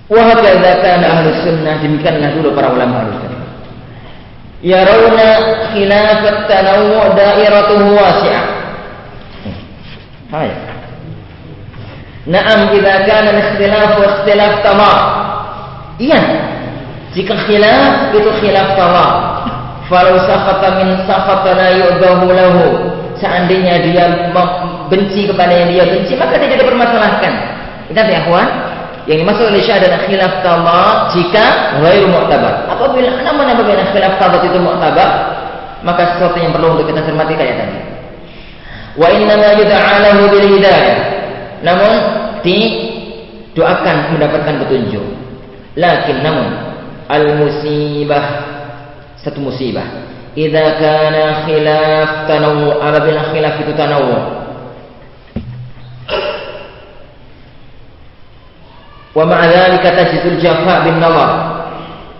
Wahakadha kana ahlu sunnah demikianlah dulu para ulama sunnah. Yarawna khilafat tanawwu dairatuhu wasi'ah. Hai. Naam idza kana al-ikhtilaf wa ikhtilaf tamam. Iya. Jika khilaf itu khilaf tamam. Falau sakhata min sakhata la yu'dahu lahu. Seandainya dia benci kepada yang dia benci maka tidak dipermasalahkan. Ingat ya, kawan? Yang dimaksud oleh Syekh adalah khilaf tamat jika ghairu mu'tabar. Apabila namun apabila khilaf tamat itu mu'tabar, maka sesuatu yang perlu untuk kita cermati kayak tadi. Wa inna ma yud'alahu bil hidayah. Namun didoakan mendapatkan petunjuk. Lakin namun al musibah satu musibah. Idza kana khilaf tanawu apabila khilaf itu tanawu Wa ma'adzalika tajidul jafa bin nawar.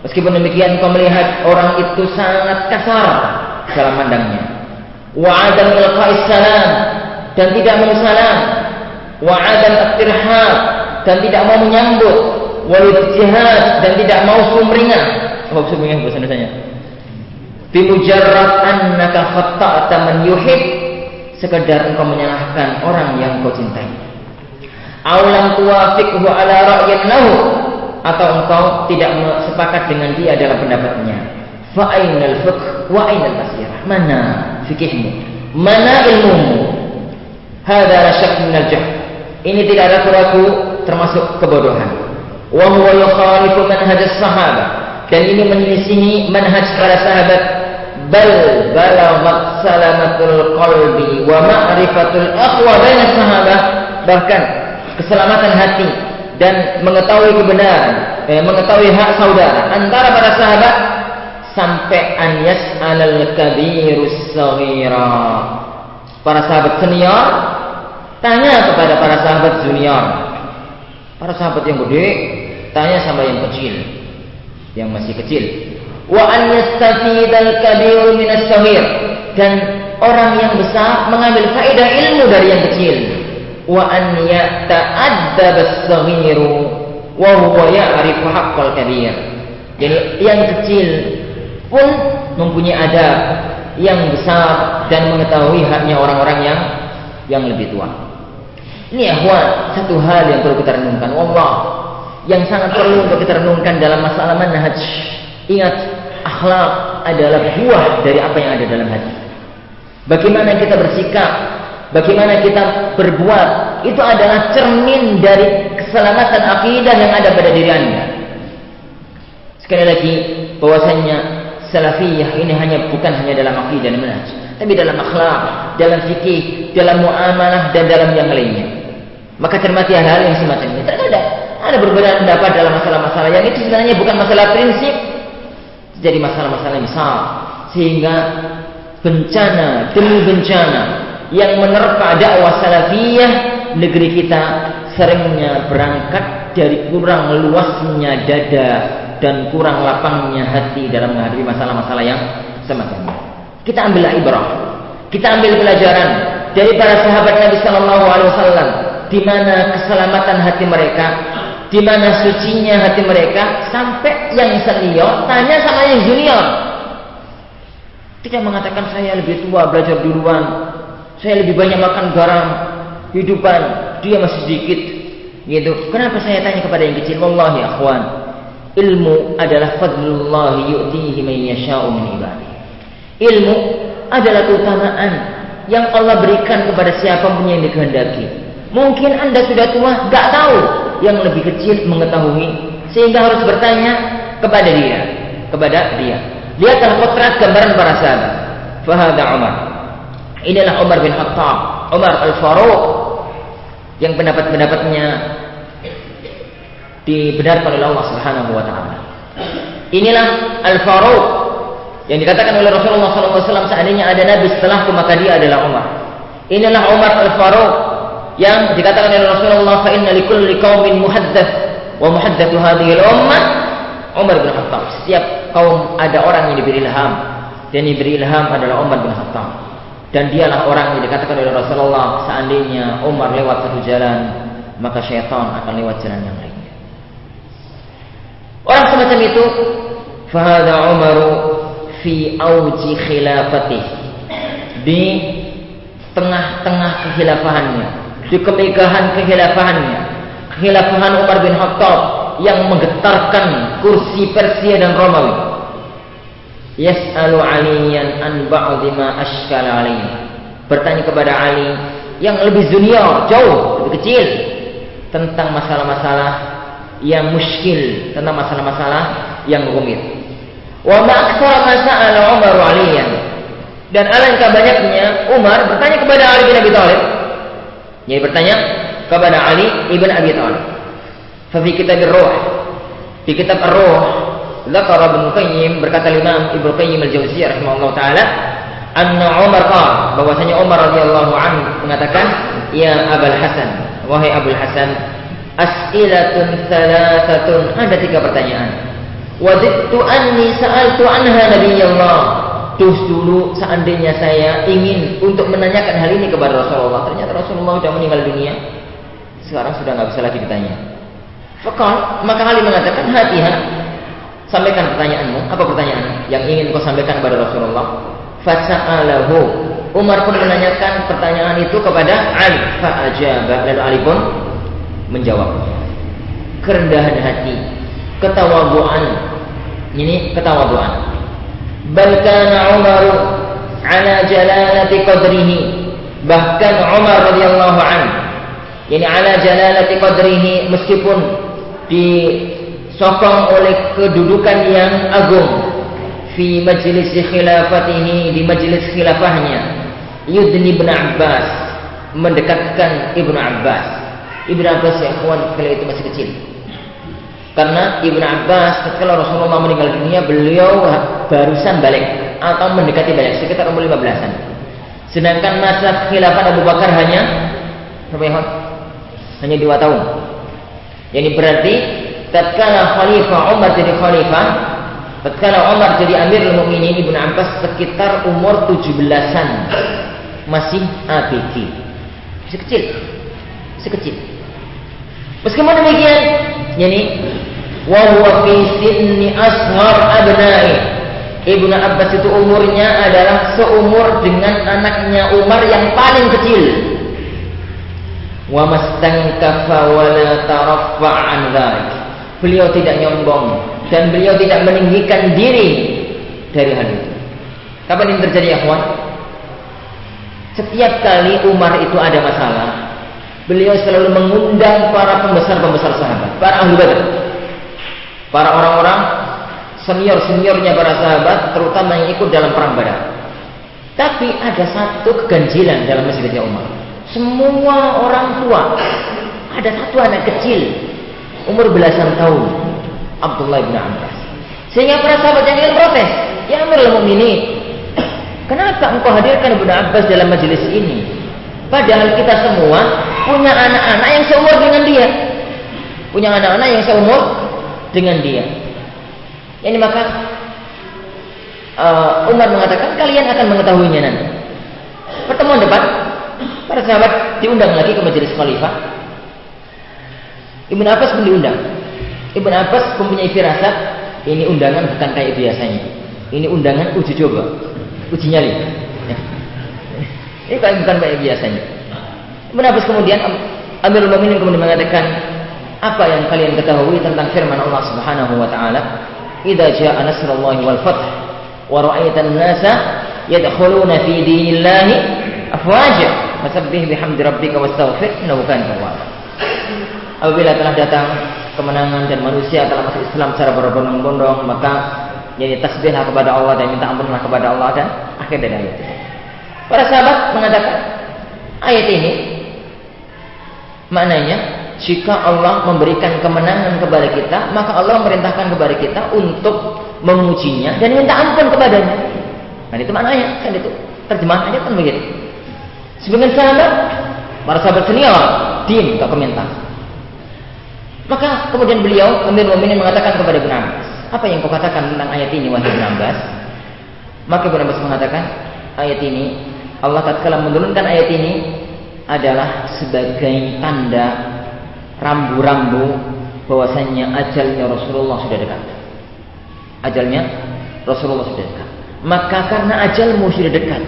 Meskipun demikian kau melihat orang itu sangat kasar dalam pandangnya. Wa adam salam dan tidak mau salam. Wa adam aktirhab dan tidak mau menyambut. Wa jihad dan tidak mau sumringah. Apa sumringah bahasa Indonesia? Bimujarrad annaka khatta'ta man yuhib sekedar engkau menyalahkan orang yang kau cintai aulam tuwafiqhu ala ra'yin lahu. Atau engkau tidak sepakat dengan dia dalam pendapatnya. Fa ainal fiqh wa ainal basirah. Mana fikihmu? Mana ilmumu? Hadza la syak min al ini tidak ada ragu termasuk kebodohan. Wa huwa yukhalifu manhaj sahabat dan ini menyelisihi manhaj para sahabat. Bal balaghat salamatul qalbi wa ma'rifatul aqwa baina sahabat bahkan keselamatan hati dan mengetahui kebenaran, eh, mengetahui hak saudara antara para sahabat sampai anyas alal kabirus saghira. Para sahabat senior tanya kepada para sahabat junior. Para sahabat yang gede tanya sama yang kecil, yang masih kecil. Wa an yastafidal kabir minas saghir dan orang yang besar mengambil faedah ilmu dari yang kecil wa an yata'addab as-saghiru wa huwa ya'rifu haqqal kabir. Jadi yang kecil pun mempunyai adab yang besar dan mengetahui haknya orang-orang yang yang lebih tua. Ini ahwan satu hal yang perlu kita renungkan. Allah yang sangat perlu untuk kita renungkan dalam masalah manhaj. Ingat, akhlak adalah buah dari apa yang ada dalam hati. Bagaimana kita bersikap bagaimana kita berbuat itu adalah cermin dari keselamatan akidah yang ada pada diri Anda. Sekali lagi bahwasanya salafiyah ini hanya bukan hanya dalam akidah dan manhaj, tapi dalam akhlak, dalam fikih, dalam muamalah dan dalam yang lainnya. Maka cermati hal-hal yang semacam ini. Terkadang ada berbeda pendapat dalam masalah-masalah yang itu sebenarnya bukan masalah prinsip, jadi masalah-masalah besar sehingga bencana demi bencana yang menerpa dakwah salafiyah negeri kita seringnya berangkat dari kurang luasnya dada dan kurang lapangnya hati dalam menghadapi masalah-masalah yang semacam ini. Kita ambil ibrah, kita ambil pelajaran dari para sahabat Nabi Sallallahu Alaihi Wasallam, di mana keselamatan hati mereka di mana sucinya hati mereka sampai yang senior tanya sama yang junior. Tidak mengatakan saya lebih tua belajar duluan, saya lebih banyak makan garam hidupan, dia masih sedikit. Gitu. Kenapa saya tanya kepada yang kecil? Wallahi akhwan, ilmu adalah fadlullah yu'tihi man yasha'u min ibadi. Ilmu adalah keutamaan yang Allah berikan kepada siapa pun yang dikehendaki. Mungkin anda sudah tua, gak tahu yang lebih kecil mengetahui, sehingga harus bertanya kepada dia, kepada dia. Lihatlah potret gambaran para sahabat. Fahada Umar. Inilah Umar bin Khattab, Umar Al-Faruq yang pendapat-pendapatnya dibenarkan oleh Allah Subhanahu wa taala. Inilah Al-Faruq yang dikatakan oleh Rasulullah SAW seandainya ada nabi setelahku maka dia adalah Umar. Inilah Umar Al-Faruq yang dikatakan oleh Rasulullah fa inna likulli qaumin muhaddats wa muhaddatsu hadhihi al-ummah Umar bin Khattab. Setiap kaum ada orang yang diberi ilham dan diberi ilham adalah Umar bin Khattab. Dan dialah orang yang dikatakan oleh Rasulullah seandainya Umar lewat satu jalan maka syaitan akan lewat jalan yang lainnya. Orang semacam itu fahada Umar fi auji khilafatih di tengah-tengah kehilafahannya di kemegahan kehilafahannya kehilafahan Umar bin Khattab yang menggetarkan kursi Persia dan Romawi yas'alu aliyan an ba'dhi ma ashkala bertanya kepada Ali yang lebih junior jauh lebih kecil tentang masalah-masalah yang muskil tentang masalah-masalah yang rumit. Wa ma aktsara ma sa'ala Umar aliyan. Dan alangkah banyaknya Umar bertanya kepada Ali bin Abi Thalib. Jadi bertanya kepada Ali ibn Abi Thalib. Fa fi kitab ar-ruh. Di kitab ar-ruh Zakar Ibnu Qayyim berkata Imam Ibnu Qayyim al-Jauziyah rahimahullah taala anna Umar qala bahwasanya Umar radhiyallahu anhu mengatakan ya Abul Hasan wahai Abul Hasan as'ilatun thalathatun ada tiga pertanyaan wadittu anni sa'altu anha nabiyallah Terus dulu seandainya saya ingin untuk menanyakan hal ini kepada Rasulullah, ternyata Rasulullah sudah meninggal dunia. Sekarang sudah nggak bisa lagi ditanya. Fakal, maka Ali mengatakan hati-hati. Sampaikan pertanyaanmu. Apa pertanyaan yang ingin kau sampaikan kepada Rasulullah? Fasa'alahu. Umar pun menanyakan pertanyaan itu kepada Ali. Fa'ajabah. Lalu Ali pun menjawab. Kerendahan hati. Ketawabuan. Ini ketawabuan bal kana Umar ala jalalati qadrihi bahkan Umar radhiyallahu anhu ini ala jalalati qadrihi meskipun disokong oleh kedudukan yang agung fi majlis khilafatihi di majlis khilafahnya yudni ibn Abbas mendekatkan Ibnu Abbas Ibnu Abbas ya kawan kala itu masih kecil karena Ibnu Abbas ketika Rasulullah meninggal dunia beliau barusan balik atau mendekati balik sekitar umur 15-an. Sedangkan masa khilafah Abu Bakar hanya ya? Hanya dua tahun. Jadi berarti tatkala Khalifah Umar jadi khalifah, tatkala Umar jadi Amirul Mukminin Ibnu Abbas sekitar umur 17-an. Masih ABG. Masih kecil. Masih kecil. Meskipun demikian, yani wa huwa fi sinni ashar abna'i. Ibnu Abbas itu umurnya adalah seumur dengan anaknya Umar yang paling kecil. Wa mastankafa wa la taraffa an Beliau tidak nyombong dan beliau tidak meninggikan diri dari hal itu. Kapan ini terjadi ya, kawan? Setiap kali Umar itu ada masalah, beliau selalu mengundang para pembesar-pembesar sahabat, para ahli badar, para orang-orang senior-seniornya para sahabat, terutama yang ikut dalam perang badar. Tapi ada satu keganjilan dalam masjidnya Umar. Semua orang tua, ada satu anak kecil, umur belasan tahun, Abdullah bin Abbas. Sehingga para sahabat yang ingin protes, ya Amirul Mukminin, <clears throat> kenapa engkau hadirkan Ibnu Abbas dalam majelis ini? Padahal kita semua punya anak-anak yang seumur dengan dia. Punya anak-anak yang seumur dengan dia. Ini maka uh, Umar mengatakan kalian akan mengetahuinya nanti. Pertemuan depan para sahabat diundang lagi ke majelis khalifah. Ibn Abbas pun diundang. Ibn Abbas mempunyai firasat ini undangan bukan kayak biasanya. Ini undangan uji coba, uji nyali. Ya. Ini kayak bukan kayak biasanya. Ibn Abbas kemudian Amirul Mukminin kemudian mengatakan apa yang kalian ketahui tentang firman Allah Subhanahu wa taala? "Idza jaa nasrullahi wal fath wa ra'aitan nasa yadkhuluna fi dinillahi afwaja fasabbih bihamdi rabbika wastaghfir innahu kana tawwaba." Apabila telah datang kemenangan dan manusia telah masuk Islam secara berbondong-bondong, maka jadi tasbihlah kepada Allah dan minta ampunlah kepada Allah dan akhir dari ayat ini. Para sahabat mengatakan ayat ini maknanya jika Allah memberikan kemenangan kepada kita, maka Allah memerintahkan kepada kita untuk mengujinya dan minta ampun kepadanya. Nah itu maknanya, kan itu terjemahan aja kan begitu. Sebagian sahabat, para sahabat senior, diam, tak komentar. Maka kemudian beliau, Amir Mu'minin mengatakan kepada Ibn Abbas, apa yang kau katakan tentang ayat ini, wahai Ibn Abbas? Maka Ibn Abbas mengatakan, ayat ini, Allah tatkala menurunkan ayat ini adalah sebagai tanda rambu-rambu bahwasanya ajalnya Rasulullah sudah dekat. Ajalnya Rasulullah sudah dekat. Maka karena ajalmu sudah dekat,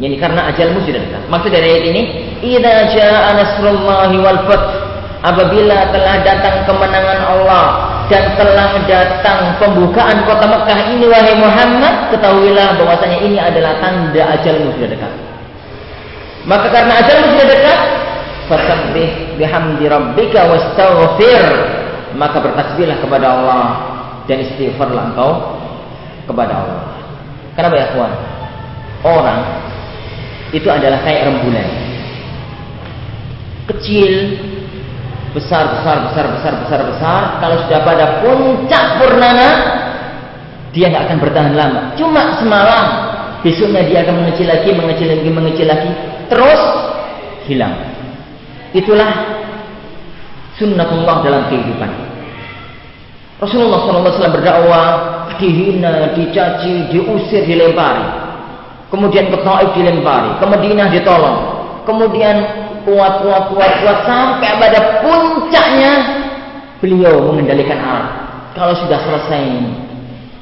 yani karena ajalmu sudah dekat. Maksud dari ayat ini, "Idza jaa nasrullahi wal fath" Apabila telah datang kemenangan Allah dan telah datang pembukaan kota Mekah ini wahai Muhammad, ketahuilah bahwasanya ini adalah tanda ajalmu sudah dekat. Maka karena ajalmu sudah dekat, fasabbih bihamdi rabbika wastaghfir maka bertasbihlah kepada Allah dan istighfarlah engkau kepada Allah. Kenapa ya kawan? Orang itu adalah kayak rembulan. Kecil, besar, besar, besar, besar, besar, besar. Kalau sudah pada puncak purnama, dia nggak akan bertahan lama. Cuma semalam, besoknya dia akan mengecil lagi, mengecil lagi, mengecil lagi, terus hilang. Itulah sunnatullah dalam kehidupan. Rasulullah SAW berdakwah, dihina, dicaci, diusir, dilempari. Kemudian ke Taif dilempari, ke Madinah ditolong. Kemudian kuat, kuat, kuat, kuat sampai pada puncaknya beliau mengendalikan Arab. Kalau sudah selesai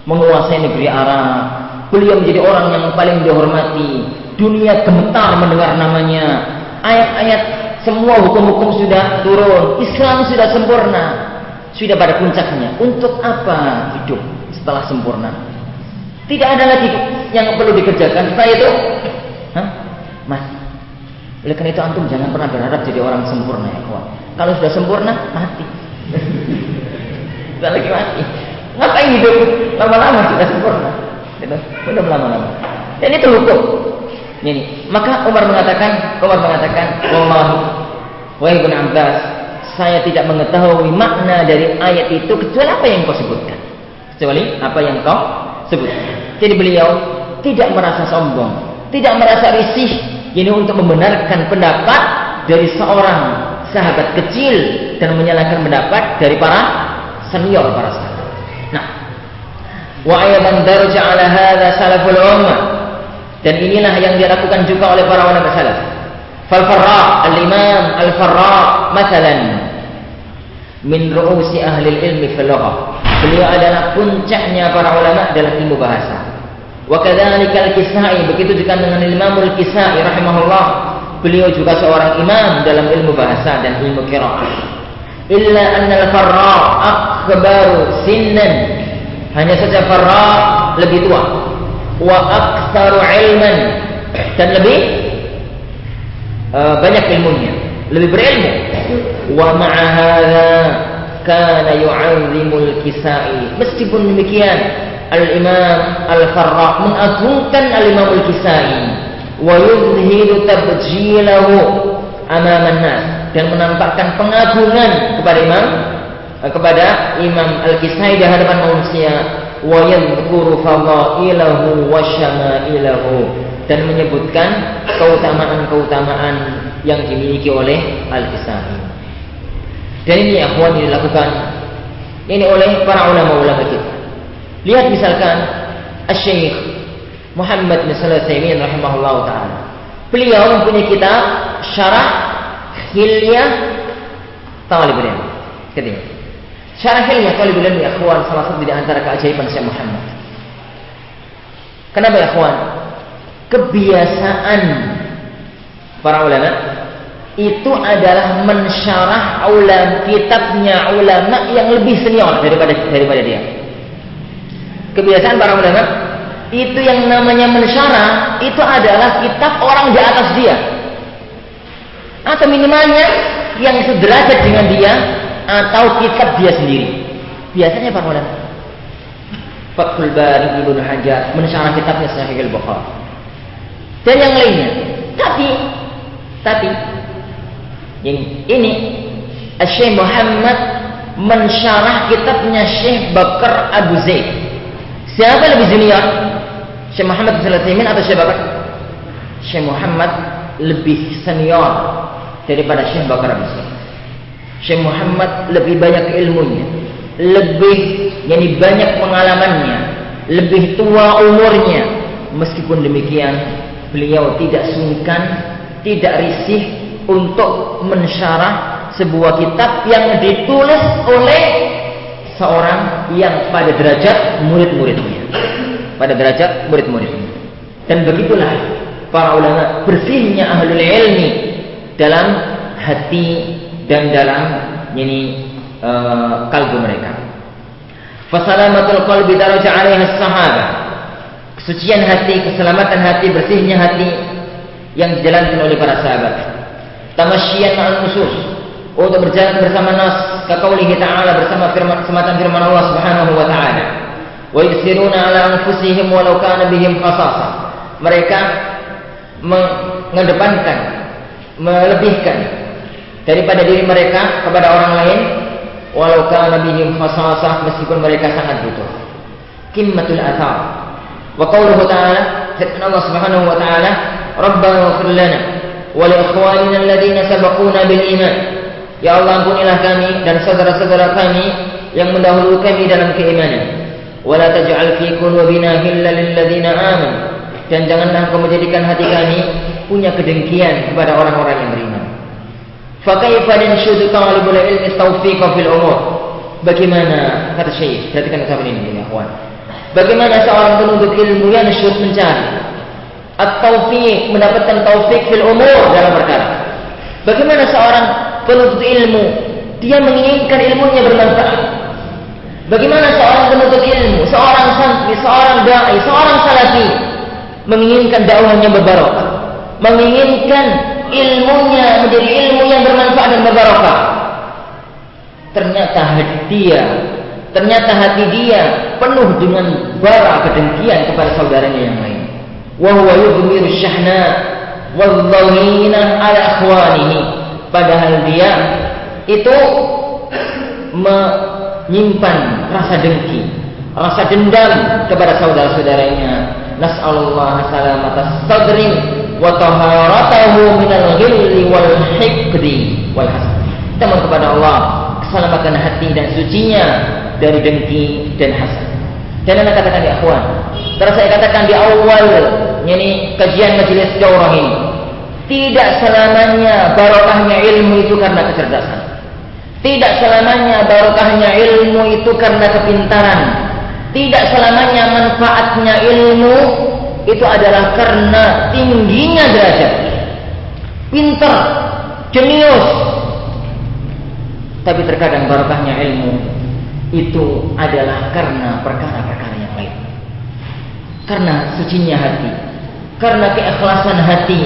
menguasai negeri Arab, beliau menjadi orang yang paling dihormati. Dunia gemetar mendengar namanya. Ayat-ayat semua hukum-hukum sudah turun, Islam sudah sempurna, sudah pada puncaknya. Untuk apa hidup setelah sempurna? Tidak ada lagi yang perlu dikerjakan setelah itu. Hah? Oleh karena itu antum jangan pernah berharap jadi orang sempurna ya kawan. Kalau sudah sempurna, mati. Sudah lagi mati. Ngapain hidup lama-lama sudah sempurna? Gitu. Belum lama-lama. Dan itu hukum. Ini. Maka Umar mengatakan, Umar mengatakan, Wallahi, wahai Ibn Abbas, saya tidak mengetahui makna dari ayat itu kecuali apa yang kau sebutkan. Kecuali apa yang kau sebutkan. Jadi beliau tidak merasa sombong, tidak merasa risih, ini untuk membenarkan pendapat dari seorang sahabat kecil dan menyalahkan pendapat dari para senior para sahabat. Nah, wa ayatan ala hadha salaful ummah dan inilah yang dilakukan juga oleh para ulama salaf. Fal Farra, Al-Imam Al-Farra, masalan min ru'usi ahli ilmi fil Beliau adalah puncaknya para ulama dalam ilmu bahasa. Wa Al-Kisai, begitu juga dengan Imam Al-Kisai rahimahullah. Beliau juga seorang imam dalam ilmu bahasa dan ilmu qiraah. Illa anna al-Farra akbaru sinnan. Hanya saja Farra lebih tua wa aktsaru ilman dan lebih uh, banyak ilmunya, lebih berilmu. Wa ma'a kana yu'azzimul kisai. Meskipun demikian, Al-Imam Al-Farra mengagungkan Al-Imam Al-Kisai. Wa yuzhiru tabjilahu amama nas. Dan menampakkan pengagungan kepada Imam eh, kepada Imam Al-Kisai di hadapan manusia. Wa yadhkuru fadailahu wa syama'ilahu. Dan menyebutkan keutamaan-keutamaan yang dimiliki oleh Al-Kisai. Dan ini akhwan yang dilakukan. Ini oleh para ulama-ulama kita. Lihat misalkan Asy-Syaikh Muhammad bin Shalih Al-Utsaimin rahimahullahu taala. Beliau mempunyai kitab Syarah Hilyah Talibul Ilm. Ketiga. Syarahilnya kalau bilang ya kawan salah satu di antara keajaiban Syekh Muhammad. Kenapa ya kawan? Kebiasaan para ulama itu adalah mensyarah ulam kitabnya ulama yang lebih senior daripada daripada dia. Kebiasaan para ulama itu yang namanya mensyarah itu adalah kitab orang di atas dia atau minimalnya yang sederajat dengan dia atau kitab dia sendiri. Biasanya para ulama. Fathul Bari Ibnu Hajar mensyarah kitabnya Sahih Al-Bukhari. Dan yang lainnya. Tapi tapi yang ini Syekh Muhammad mensyarah kitabnya Syekh Bakar Abu Zaid. Siapa lebih junior? Syekh Muhammad bin Sulaiman atau Syekh Bakar? Syekh Muhammad lebih senior daripada Syekh Bakar Zaid. Syekh Muhammad lebih banyak ilmunya, lebih yani banyak pengalamannya, lebih tua umurnya. Meskipun demikian, beliau tidak sungkan, tidak risih untuk mensyarah sebuah kitab yang ditulis oleh seorang yang pada derajat murid-muridnya. Pada derajat murid-muridnya. Dan begitulah para ulama bersihnya ahlul ilmi dalam hati dan dalam ini uh, kalbu mereka. Fasalamatul qalbi daraja alaiha sahabat. Kesucian hati, keselamatan hati, bersihnya hati yang dijalankan oleh para sahabat. Tamasyian ma'al nusus untuk berjalan bersama nas kaqaulihi ta'ala bersama firman semacam firman Allah Subhanahu wa taala. Wa yusiruna ala anfusihim walau kana bihim khasasa. Mereka mengedepankan melebihkan daripada diri mereka kepada orang lain walau kana bihim khasasah meskipun mereka sangat butuh kimmatul athar wa qawluhu ta'ala firman Allah Subhanahu wa ta'ala rabbana ighfir lana wa li ikhwanina alladhina sabaquna bil iman ya Allah ampunilah kami dan saudara-saudara kami yang mendahului kami dalam keimanan wa la taj'al fi qulubina ghillan lil ladzina amanu dan janganlah engkau menjadikan hati kami punya kedengkian kepada orang-orang yang beriman Fakaifa nanshudu talibul ilmi taufiqa fil umur? Bagaimana kata Syekh? Perhatikan ucapan ini ya kawan. Bagaimana seorang penuntut ilmu yang nasyud mencari at-taufiq mendapatkan taufik fil umur dalam perkara. Bagaimana seorang penuntut ilmu dia menginginkan ilmunya bermanfaat. Bagaimana seorang penuntut ilmu, seorang santri, seorang dai, seorang salafi menginginkan dakwahnya berbarokah, menginginkan ilmunya menjadi ilmu yang bermanfaat dan berbarokah. Ternyata hati dia, ternyata hati dia penuh dengan bara kedengkian kepada saudaranya yang lain. Wa huwa yudmiru syahna wal-dhawina ala akhwanihi. Padahal dia itu menyimpan rasa dengki, rasa dendam kepada saudara-saudaranya. Nas'alullah salamatas sadrin wa taharatahu minal ghilli wal wal hasad. Kita mohon kepada Allah keselamatan hati dan sucinya dari dengki dan hasad. Dan anda katakan di akhwan, terus saya katakan di awal ini kajian majelis daurah ini, tidak selamanya barokahnya ilmu itu karena kecerdasan. Tidak selamanya barokahnya ilmu itu karena kepintaran. Tidak selamanya manfaatnya ilmu itu adalah karena tingginya derajat, pintar, jenius. Tapi terkadang barokahnya ilmu itu adalah karena perkara-perkara yang lain. Karena sucinya hati, karena keikhlasan hati,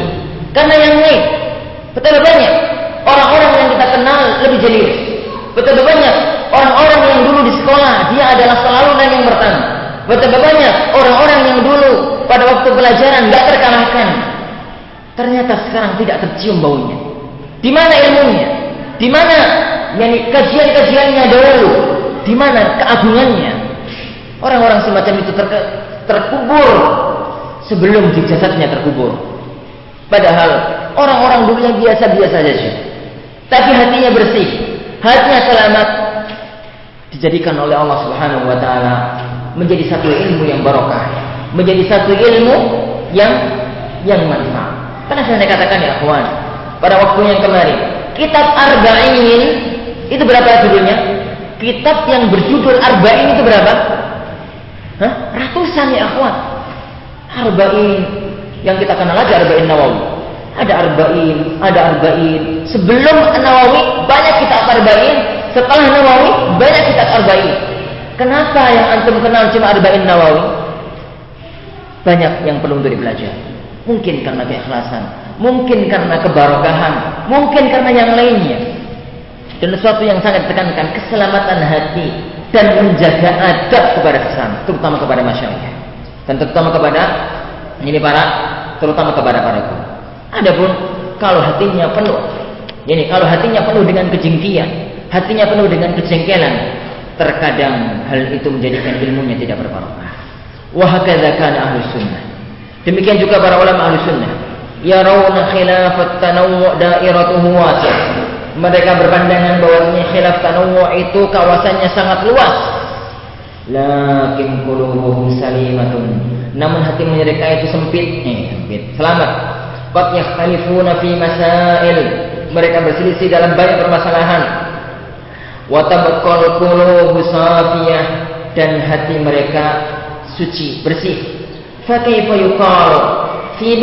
karena yang lain. Betapa banyak orang-orang yang kita kenal lebih jenius. Betapa banyak orang-orang yang dulu di sekolah dia adalah selalu yang pertama. Betapa banyak orang-orang yang dulu pada waktu pelajaran nggak terkalahkan. Ternyata sekarang tidak tercium baunya. Di mana ilmunya? Di mana yani kajian-kajiannya dahulu? Di mana keagungannya? Orang-orang semacam itu ter terkubur sebelum jasadnya terkubur. Padahal orang-orang dulunya biasa-biasa saja. Tapi hatinya bersih, hatinya selamat dijadikan oleh Allah Subhanahu wa taala menjadi satu ilmu yang barokah menjadi satu ilmu yang yang manfaat. Karena saya katakan ya kawan, pada waktu yang kemarin, kitab Arba'in Itu berapa judulnya? Kitab yang berjudul Arba'in itu berapa? Hah? Ratusan ya akhwat. Arba'in yang kita kenal aja Arba'in Nawawi. Ada Arba'in, ada Arba'in. Sebelum Nawawi banyak kitab Arba'in, setelah Nawawi banyak kitab Arba'in. Kenapa yang antum kenal cuma Arba'in Nawawi? Banyak yang perlu untuk dipelajari. Mungkin karena keikhlasan, mungkin karena kebarokahan, mungkin karena yang lainnya. Dan sesuatu yang sangat ditekankan keselamatan hati dan menjaga adab kepada sesama, terutama kepada masyarakat dan terutama kepada ini para terutama kepada para guru. Adapun kalau hatinya penuh, ini kalau hatinya penuh dengan kejengkian, hatinya penuh dengan kejengkelan, terkadang hal itu menjadikan ilmunya tidak berbarokah. Wahakadha kana ahlus sunnah. Demikian juga para ulama ahli sunnah. Yarawna khilafat tanawwu dairatuhu wasi'. Mereka berpandangan bahwa khilaf tanawwu itu kawasannya sangat luas. Lakin qulubuhum salimatun. Namun hati mereka itu sempit, eh, sempit. Selamat. Qad yakhtalifuna fi masail. Mereka berselisih dalam banyak permasalahan. Wa tabqal qulubu safiyah dan hati mereka suci, bersih Fakaifa yuqal fi?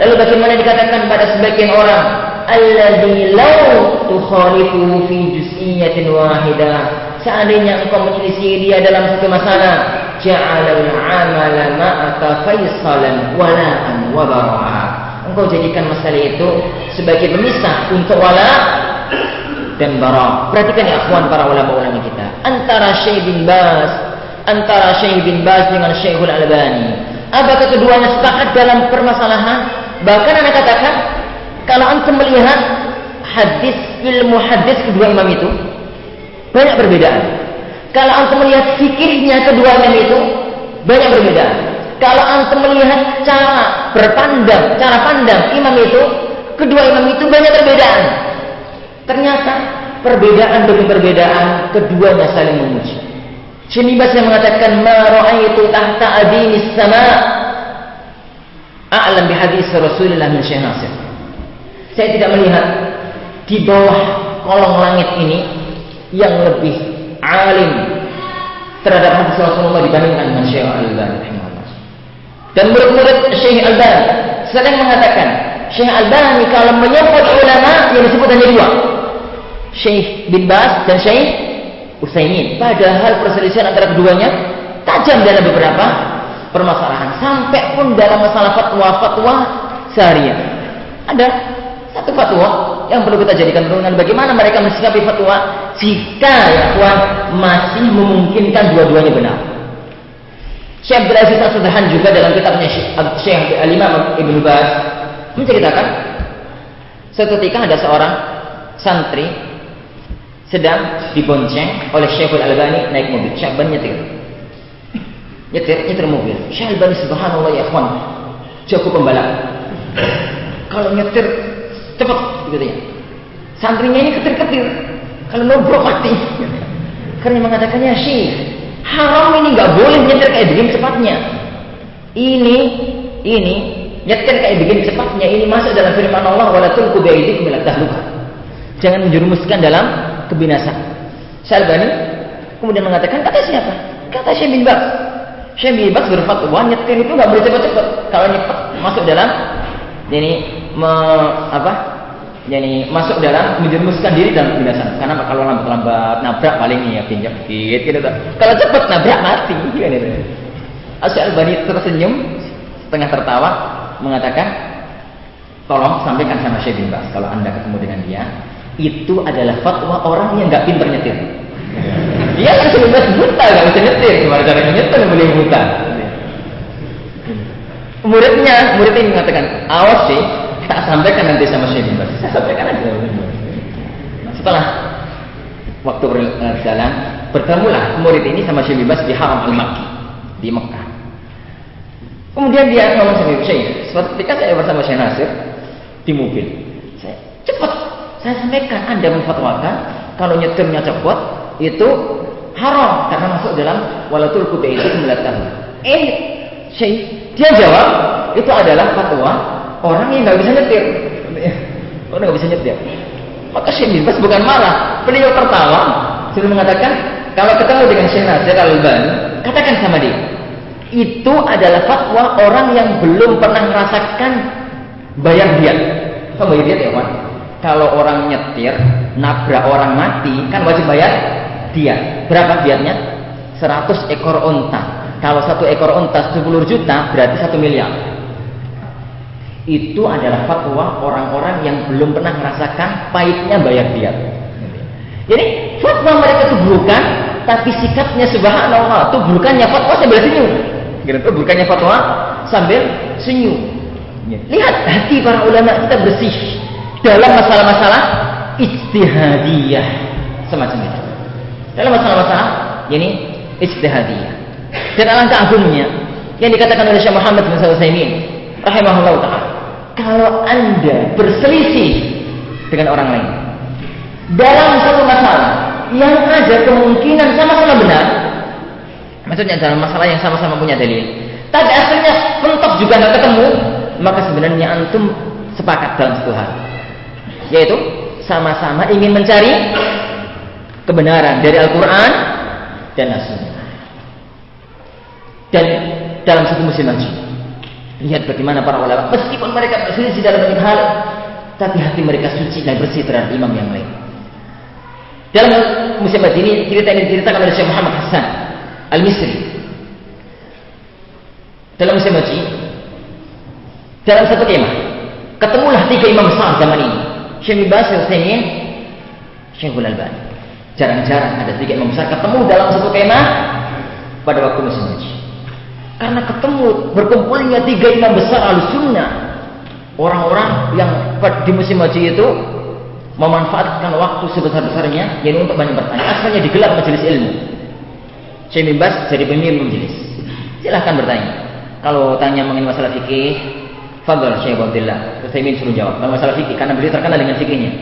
Lalu bagaimana dikatakan pada sebagian orang alladzi law tukhalifu fi juz'iyyatin wahidah seandainya engkau menyelisih dia dalam satu masalah ja'alal amala ma'aka faisalan wala'an wa engkau jadikan masalah itu sebagai pemisah untuk wala dan bara perhatikan ya akhwan para ulama-ulama kita antara Syekh bin Bas antara Syekh bin Baz dengan Syekhul Albani. Apakah keduanya sepakat dalam permasalahan? Bahkan anda katakan, kalau antum melihat hadis ilmu hadis kedua imam itu banyak perbedaan. Kalau antum melihat fikihnya kedua imam itu banyak perbedaan. Kalau antum melihat cara berpandang, cara pandang imam itu, kedua imam itu banyak perbedaan. Ternyata perbedaan demi perbedaan keduanya saling memuji. Syekh yang mengatakan ra'aitu tahta adinis sama a'lam bi hadis Rasulullah min Syekh Nasir. Saya tidak melihat di bawah kolong langit ini yang lebih alim terhadap hadis Rasulullah dibandingkan dengan Syekh Al-Albani Dan murid-murid Syekh Al-Albani sering mengatakan Syekh Al-Albani kalau menyebut ulama yang disebut hanya dua. Syekh bin Bas dan Syekh Utsaimin. Padahal perselisihan antara keduanya tajam dalam beberapa permasalahan. Sampai pun dalam masalah fatwa-fatwa seharian. Ada satu fatwa yang perlu kita jadikan perenungan bagaimana mereka mensikapi fatwa jika ya masih memungkinkan dua-duanya benar. Syekh Abdul Aziz juga dalam kitabnya Syekh Al-Imam Ibnu Baz menceritakan seketika ada seorang santri sedang dibonceng oleh Syekhul Albani naik mobil. Syekh Albani nyetir. Nyetir, nyetir mobil. Syekh Albani subhanallah ya kawan. Jago pembalap. Kalau nyetir cepat gitu ya. Santrinya ini ketir-ketir. Kalau nobrok mati. Karena mengatakan ya Syekh, haram ini nggak boleh nyetir kayak begini cepatnya. Ini ini nyetir kayak begini cepatnya ini masuk dalam firman Allah wala tulqu biaidikum ila Jangan menjerumuskan dalam kebinasaan. Syalbani kemudian mengatakan kata siapa? Kata Syekh bin Baz. Syekh bin Baz berfatwa nyetir itu nggak boleh cepat-cepat. Kalau nyepat masuk dalam ini me, apa? Jadi masuk dalam menjerumuskan diri dalam kebinasaan. Karena kalau lambat-lambat nabrak paling ya pinjam dikit gitu. Kalau cepat nabrak mati. Gitu. Asyik Albani tersenyum setengah tertawa mengatakan tolong sampaikan sama Syekh bin Baz kalau anda ketemu dengan dia itu adalah fatwa orang yang nggak pintar nyetir. Dia kan sebenarnya buta nggak bisa nyetir, gimana cara nyetir boleh buta? Muridnya, murid ini mengatakan, awas sih, tak sampaikan nanti sama Syekh bin Saya sampaikan aja. Setelah waktu berjalan, bertemulah murid ini sama Syekh bin di Haram al-Makki di Mekah. Kemudian dia ngomong sama Syekh, suatu ketika saya bersama Syekh Nasir di mobil, saya cepat saya sampaikan Anda menfatwakan kalau nyetirnya cepat itu haram karena masuk dalam walatul kuda itu melihatkan. Eh, Syekh, dia jawab itu adalah fatwa orang yang nggak bisa nyetir. Orang nggak bisa nyetir. Maka Syekh Bin bukan marah, beliau tertawa sudah mengatakan kalau ketemu dengan Syekh Nasir Al-Albani, katakan sama dia, itu adalah fatwa orang yang belum pernah merasakan bayar dia. Apa bayar dia ya, Kalau orang nyetir, nabrak orang mati, kan wajib bayar dia. Berapa diatnya? 100 ekor onta. Kalau satu ekor onta 10 juta, berarti satu miliar. Itu adalah fatwa orang-orang yang belum pernah merasakan pahitnya bayar dia. Jadi fatwa mereka itu bukan, tapi sikapnya subhanallah itu bukannya fatwa sambil senyum. Gitu, bukannya fatwa sambil senyum. Lihat hati para ulama kita bersih dalam masalah-masalah ijtihadiyah semacam itu. Dalam masalah-masalah ini ijtihadiyah. Dan alangkah agungnya yang dikatakan oleh Syekh Muhammad bin Sulaiman rahimahullah taala. Kalau Anda berselisih dengan orang lain. Dalam satu masalah yang ada kemungkinan sama-sama benar, maksudnya dalam masalah yang sama-sama punya dalil, tapi akhirnya mentok juga nggak ketemu, maka sebenarnya antum sepakat dalam satu hal, yaitu sama-sama ingin mencari kebenaran dari Al-Quran dan As-Sunnah. Dan dalam satu musim haji, lihat bagaimana para ulama, meskipun mereka berselisih dalam banyak hal, tapi hati mereka suci dan bersih terhadap imam yang lain. Dalam musim ini cerita ini diceritakan oleh Syekh Muhammad Hasan Al-Misri. Dalam musim haji, dalam satu kemah, ketemulah tiga imam besar zaman ini. Syekh Bas Al-Utsaimin, Syekhul Albani. Jarang-jarang ada tiga imam besar ketemu dalam satu kemah pada waktu musim haji. Karena ketemu berkumpulnya tiga imam besar al-sunnah. Orang-orang yang di musim haji itu memanfaatkan waktu sebesar-besarnya yaitu untuk banyak bertanya. Asalnya digelar majelis ilmu. Bin Bas jadi pemimpin majelis. Silahkan bertanya. Kalau tanya mengenai masalah fikih, Fadl Syekh Abdullah. Utsaimin suruh jawab. Kalau masalah fikih karena beliau terkenal dengan fikihnya.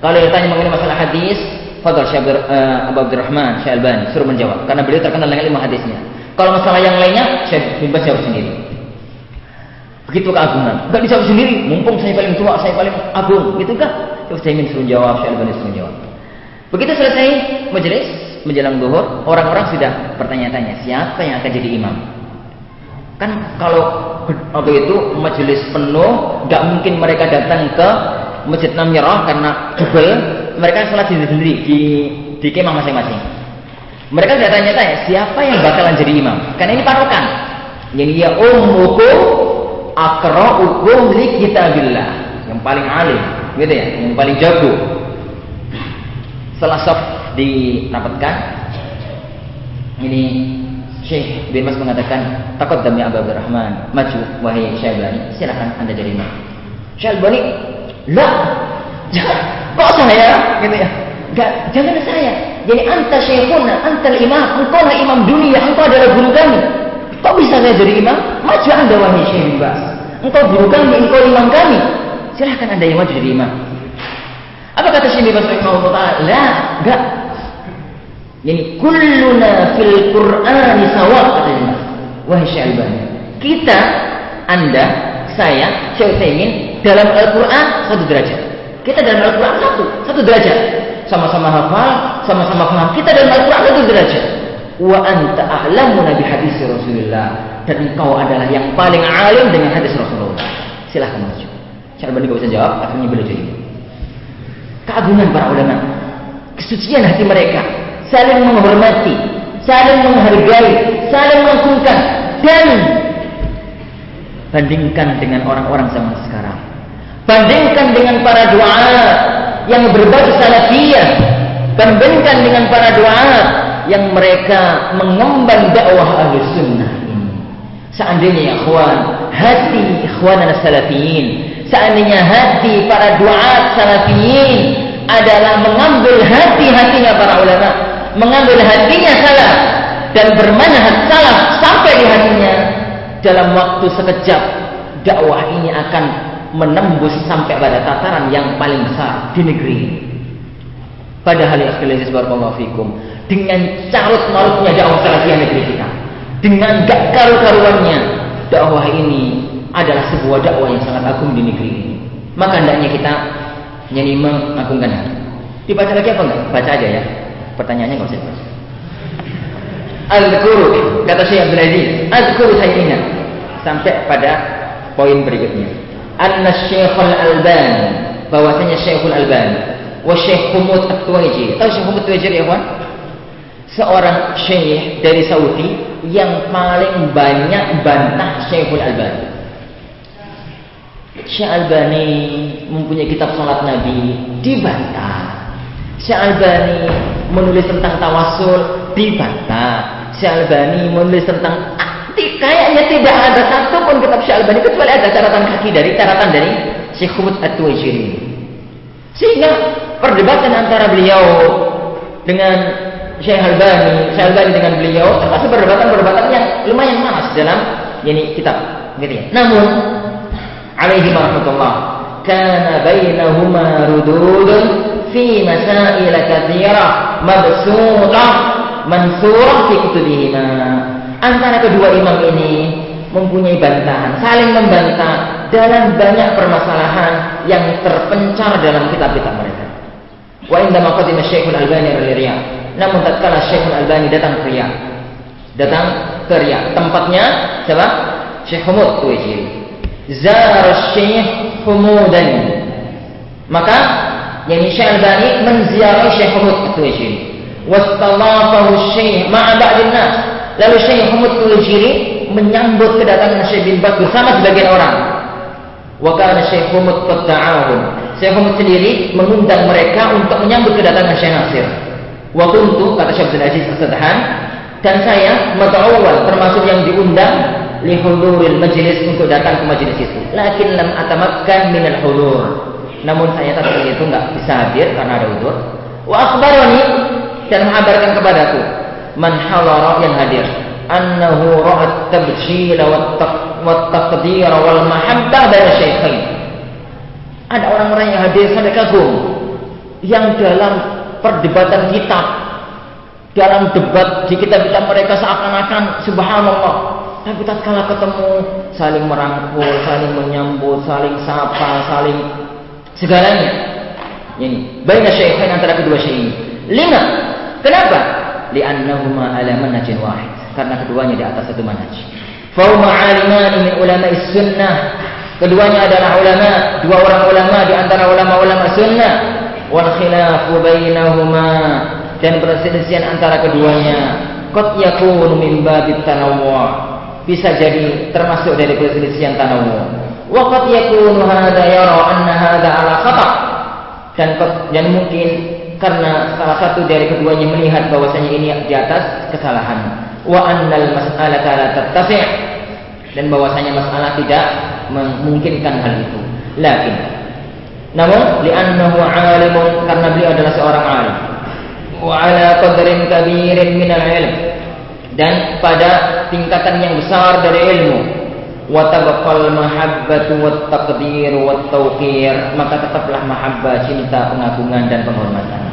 Kalau ditanya mengenai masalah hadis, Fadl Syekh uh, Abu Abdurrahman Syekh Albani suruh menjawab karena beliau terkenal dengan ilmu hadisnya. Kalau masalah yang lainnya, Syekh bin Bas jawab sendiri. Begitu keagungan. Enggak dijawab sendiri, mumpung saya paling tua, saya paling agung, gitu kan? Syekh Utsaimin suruh jawab, Syekh Albani suruh jawab. Begitu selesai majelis menjelang duhur, orang-orang sudah bertanya-tanya, siapa yang akan jadi imam? Kan kalau waktu itu majelis penuh, nggak mungkin mereka datang ke Masjid Namirah karena jubel, mereka sholat sendiri-sendiri di di kemah masing-masing. Mereka tidak tanya-tanya siapa yang bakalan jadi imam. Karena ini patokan. Jadi ya ummukum akra'ukum li kitabillah. Yang paling alim, gitu ya, yang paling jago. Setelah saf dirapatkan, ini Syekh bin Mas mengatakan, takut demi Abu Abdurrahman, maju wahai Syaibani, silakan anda jadi imam. Syaibani, lah, <laughs> kok saya, gitu ya. Enggak, jangan saya. Jadi anta syekhuna, anta imam, engkau lah imam dunia, engkau adalah guru kami. Kok bisa saya jadi imam? Maju anda wahai Syekh Bas. Engkau guru kami, engkau imam kami. Silahkan anda yang maju jadi imam. Apa kata Syekh Bas rahimahullah taala? La, enggak. Jadi kulluna fil Qur'ani sawa kata Syekh Wahai Syekh Albani. Kita, anda, saya, Syekh Utsaimin dalam Al-Qur'an satu derajat. Kita dalam Al-Qur'an satu, satu derajat sama-sama hafal, sama-sama paham. Kita dalam Al-Quran itu derajat. Wa anta a'lamu nabi hadis Rasulullah. Dan engkau adalah yang paling alim dengan hadis Rasulullah. Silahkan maju. Syarbani gak bisa jawab, akhirnya beliau jadi. Keagungan para ulama. Kesucian hati mereka. Saling menghormati. Saling menghargai. Saling mengagungkan. Dan bandingkan dengan orang-orang zaman sekarang. Bandingkan dengan para doa yang berbau salafiyah bandingkan dengan para doa yang mereka mengemban dakwah ahli sunnah seandainya ya ikhwan hati ikhwan salafiyin seandainya hati para doa salafiyin adalah mengambil hati-hatinya para ulama mengambil hatinya salaf dan bermanhaj salaf sampai di hatinya dalam waktu sekejap dakwah ini akan menembus sampai pada tataran yang paling besar di negeri ini. Padahal ya barakallahu fikum dengan carut marutnya dakwah salafiyah negeri kita, dengan gak karu-karuannya dakwah ini adalah sebuah dakwah yang sangat agung di negeri ini. Maka hendaknya kita Nyanyi mengagungkan hati. Dibaca lagi apa enggak? Baca aja ya. Pertanyaannya enggak usah. Al-Quru kata Syekh Abdul Aziz, Al-Quru sampai pada poin berikutnya. Anna Syekhul Albani bahwasanya Syekhul Albani wa Syekh Humud At-Tuwaijiri. Tahu Syekh Humud At-Tuwaijiri ya, kawan? Seorang syekh dari Saudi yang paling banyak bantah Syekhul Albani. Syekh Albani mempunyai kitab salat Nabi dibantah. Syekh Albani menulis tentang tawasul dibantah. Syekh Albani menulis tentang kayaknya tidak ada satu pun kitab Syekh Albani kecuali ada catatan kaki dari catatan dari Syekh Khubut At-Tuwaijiri. Sehingga perdebatan antara beliau dengan Syekh Albani, Syekh Albani dengan beliau termasuk perdebatan-perdebatan yang lumayan panas dalam ini kitab, gitu ya. Namun alaihi rahmatullah kana bainahuma rududun fi masail katsira mabsuta mansurah fi kutubihima antara kedua imam ini mempunyai bantahan, saling membantah dalam banyak permasalahan yang terpencar dalam kitab-kitab mereka. Wa inda maqadim Syekhul Albani Riyadh. Namun tatkala Syekhul Albani datang ke Riyadh, datang ke Riyadh, tempatnya siapa? Syekh Humud Tuwaijiri. Zar Syekh Humudan. Maka yani Syekh Albani menziarahi Syekh Humud Tuwaijiri. Wastalafahu Syekh ma'a ba'din nas Lalu Syekh Muhammad Tulijiri menyambut kedatangan Syekh bin Baz bersama sebagian orang. Wa kana Syekh Muhammad qad Syekh Muhammad sendiri mengundang mereka untuk menyambut kedatangan Syekh Nasir. Wa kuntu kata Syekh Abdul Aziz dan saya mata'awwal termasuk yang diundang li huduril majlis untuk datang ke majlis itu. Lakin lam atamakkan min al-hudur. Namun saya tadi itu enggak bisa hadir karena ada udur. Wa akhbarani dan mengabarkan kepadaku man halara yang hadir annahu ra'at tabjil wa taqdir wal mahabbah baina syaikhain ada orang-orang yang hadir sampai kagum yang dalam perdebatan kitab dalam debat di kitab-kitab mereka seakan-akan subhanallah tapi tatkala ketemu saling merangkul, saling menyambut, saling sapa, saling segalanya. Ini baina syaikhain antara kedua syekh ini. Lima. Kenapa? Li'annahuma ala manhajin wahid. Karena keduanya di atas satu manhaj. Fauma alimani min ulama sunnah. Keduanya adalah ulama dua orang ulama di antara ulama-ulama sunnah. Wal khilafu bainahuma. Dan perselisihan antara keduanya. Qad yakunu min babit tanawwu. Bisa jadi termasuk dari perselisihan tanawwu. Wa qad yakunu hadha yara anna hadha ala khata dan dan mungkin karena salah satu dari keduanya melihat bahwasanya ini di atas kesalahan. Wa annal mas'alata la tattasi' dan bahwasanya masalah tidak memungkinkan hal itu. Lakin namun li'annahu alimun karena beliau adalah seorang alim. Wa ala qadrin kabirin min al-ilm dan pada tingkatan yang besar dari ilmu wa tabaqal mahabbatu wat taqdir wat tawqir maka tetaplah mahabbah cinta pengagungan dan penghormatan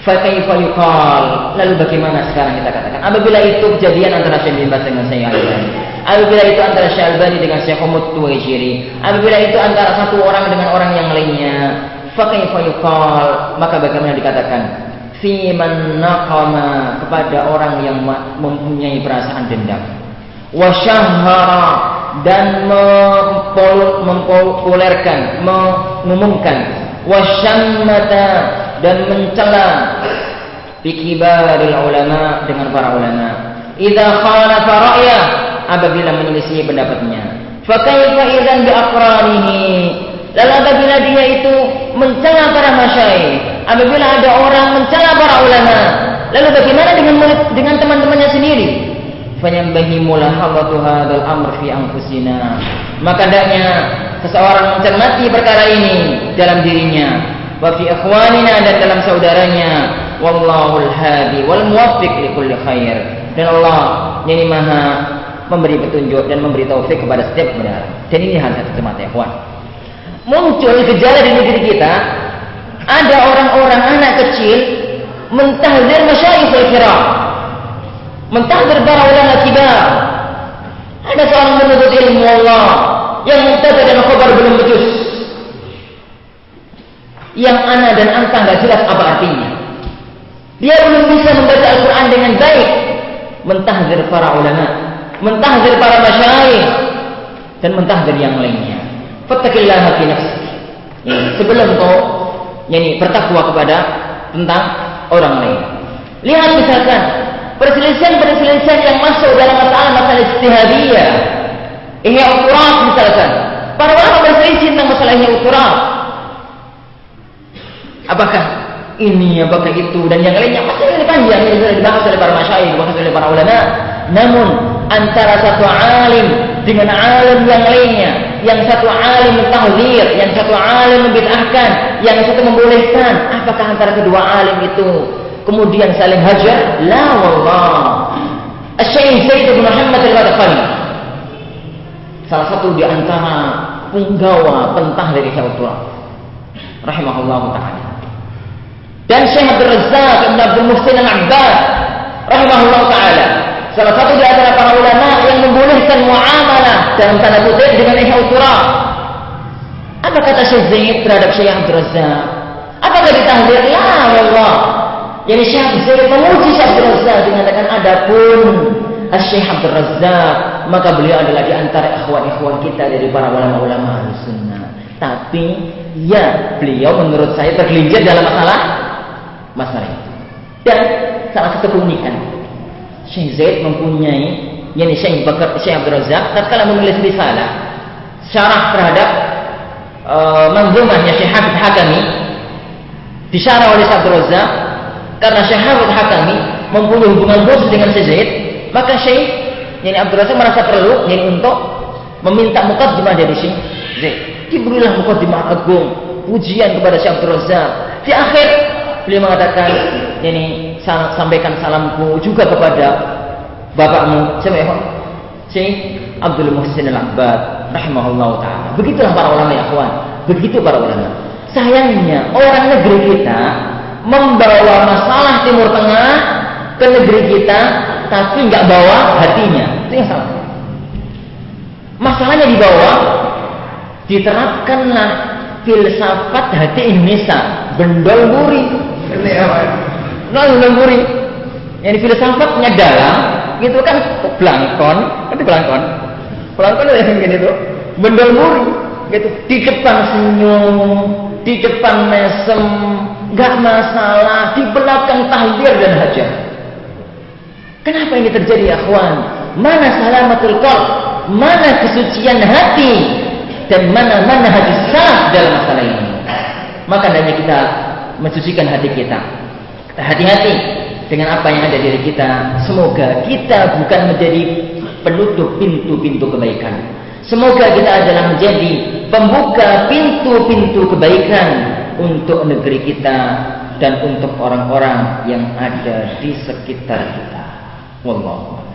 Fakaifa yuqal? Lalu bagaimana sekarang kita katakan? Apabila itu kejadian antara Syekh bin Baz dengan Syekh Albani. Apabila itu antara Syekh Albani dengan Syekh Humud Tuwaijiri. Apabila itu antara satu orang dengan orang yang lainnya. Fakaifa yuqal? Maka bagaimana dikatakan? Fi man naqama kepada orang yang mempunyai perasaan dendam. Wa dan mempopulerkan, mengumumkan. Wa syammata dan mencela bikibaril ulama dengan para ulama. Idza khalafa ra'ya apabila menyelisih pendapatnya. Fa kaifa idzan bi aqranihi? Lalu apabila dia itu mencela para masyayikh, apabila ada orang mencela para ulama, lalu bagaimana dengan dengan teman-temannya sendiri? Fanyambahi mulahadatu hadzal amr fi anfusina. Maka hendaknya seseorang mencermati perkara ini dalam dirinya wa fi ikhwanina dan dalam saudaranya. Wallahul hadi wal muwaffiq li kulli khair. Dan Allah yang maha memberi petunjuk dan memberi taufik kepada setiap kebenaran. Dan ini hal satu semata ya muncul gejala di negeri kita ada orang-orang anak kecil mentahdir masyayikh al-kiram mentahdir para ulama kibar ada seorang menuntut ilmu Allah yang muntazir dan khabar belum becus yang ana dan anta nggak jelas apa artinya. Dia belum bisa membaca Al-Quran dengan baik. Mentahdir para ulama, mentahdir para masyayikh, dan mentahdir yang lainnya. Fattakillaha fi nafsi. Ya, sebelum kau yani bertakwa kepada tentang orang lain. Lihat misalkan perselisihan-perselisihan yang masuk dalam masalah-masalah istihadiyah. Ini ukuran misalkan. Para ulama berselisih tentang masalah ini. Apakah ini, apakah itu, dan yang lainnya masih ini panjang ini sudah dibahas oleh para masyayikh, dibahas oleh para ulama. Namun antara satu alim dengan alim yang lainnya, yang satu alim mentahdir, yang satu alim membid'ahkan, yang satu membolehkan, apakah antara kedua alim itu kemudian saling hajar? La wallah. Asy-Syaikh Zaid bin Muhammad al-Badkhali salah satu di antara penggawa pentah dari Syaikhul rahimahullah taala. Dan Syekh Abdul Razzaq Ibn Abdul Muhsin Al-Abbad rahimahullah taala salah satu di antara para ulama yang membolehkan muamalah dalam tanda kutip dengan turab. Apa kata Syekh Zaid terhadap Syekh Abdul Razzaq? Apakah ditahdir? Ya Allah. Jadi Syekh Zaid memuji Syekh Abdul Razzaq mengatakan adapun Syekh Abdul Razzaq maka beliau adalah di antara ikhwan-ikhwan kita dari para ulama-ulama sunnah. Tapi ya beliau menurut saya tergelincir dalam masalah masalah itu. Dan salah satu keunikan Syekh Zaid mempunyai yakni Syekh Bakar Syekh Abdul Razak tatkala menulis risalah syarah terhadap uh, manzumahnya Syekh Habib Hakami disyarah oleh Syekh Abdul Razak karena Syekh Habib Hakami mempunyai hubungan khusus dengan Syekh Zaid maka Syekh yakni Abdul Razak merasa perlu yakni untuk meminta mukaddimah dari Syekh Zaid diberilah mukaddimah agung pujian kepada Syekh Abdul Razak di akhir beliau mengatakan ini sampaikan salamku juga kepada bapakmu siapa Syekh Abdul Muhsin Al-Abbad rahimahullah taala. Begitulah para ulama ya kawan. Begitu para ulama. Sayangnya orang negeri kita membawa masalah Timur Tengah ke negeri kita tapi nggak bawa hatinya. Itu yang salah. Masalahnya dibawa diterapkanlah filsafat hati Indonesia bendol buri Lalu lemburi. Yang filsafatnya dalam, gitu kan belangkon, itu belangkon. Belangkon itu yang begini tuh, bendol muri, gitu. Di depan senyum, di depan mesem, nggak masalah, di belakang tahdir dan hajat. Kenapa ini terjadi, akhwan? Mana salamatul qalb? Mana kesucian hati? Dan mana mana hati salaf dalam masalah ini? Maka hendaknya kita mensucikan hati kita. Hati-hati dengan apa yang ada di diri kita. Semoga kita bukan menjadi penutup pintu-pintu kebaikan. Semoga kita adalah menjadi pembuka pintu-pintu kebaikan untuk negeri kita dan untuk orang-orang yang ada di sekitar kita. Wallahu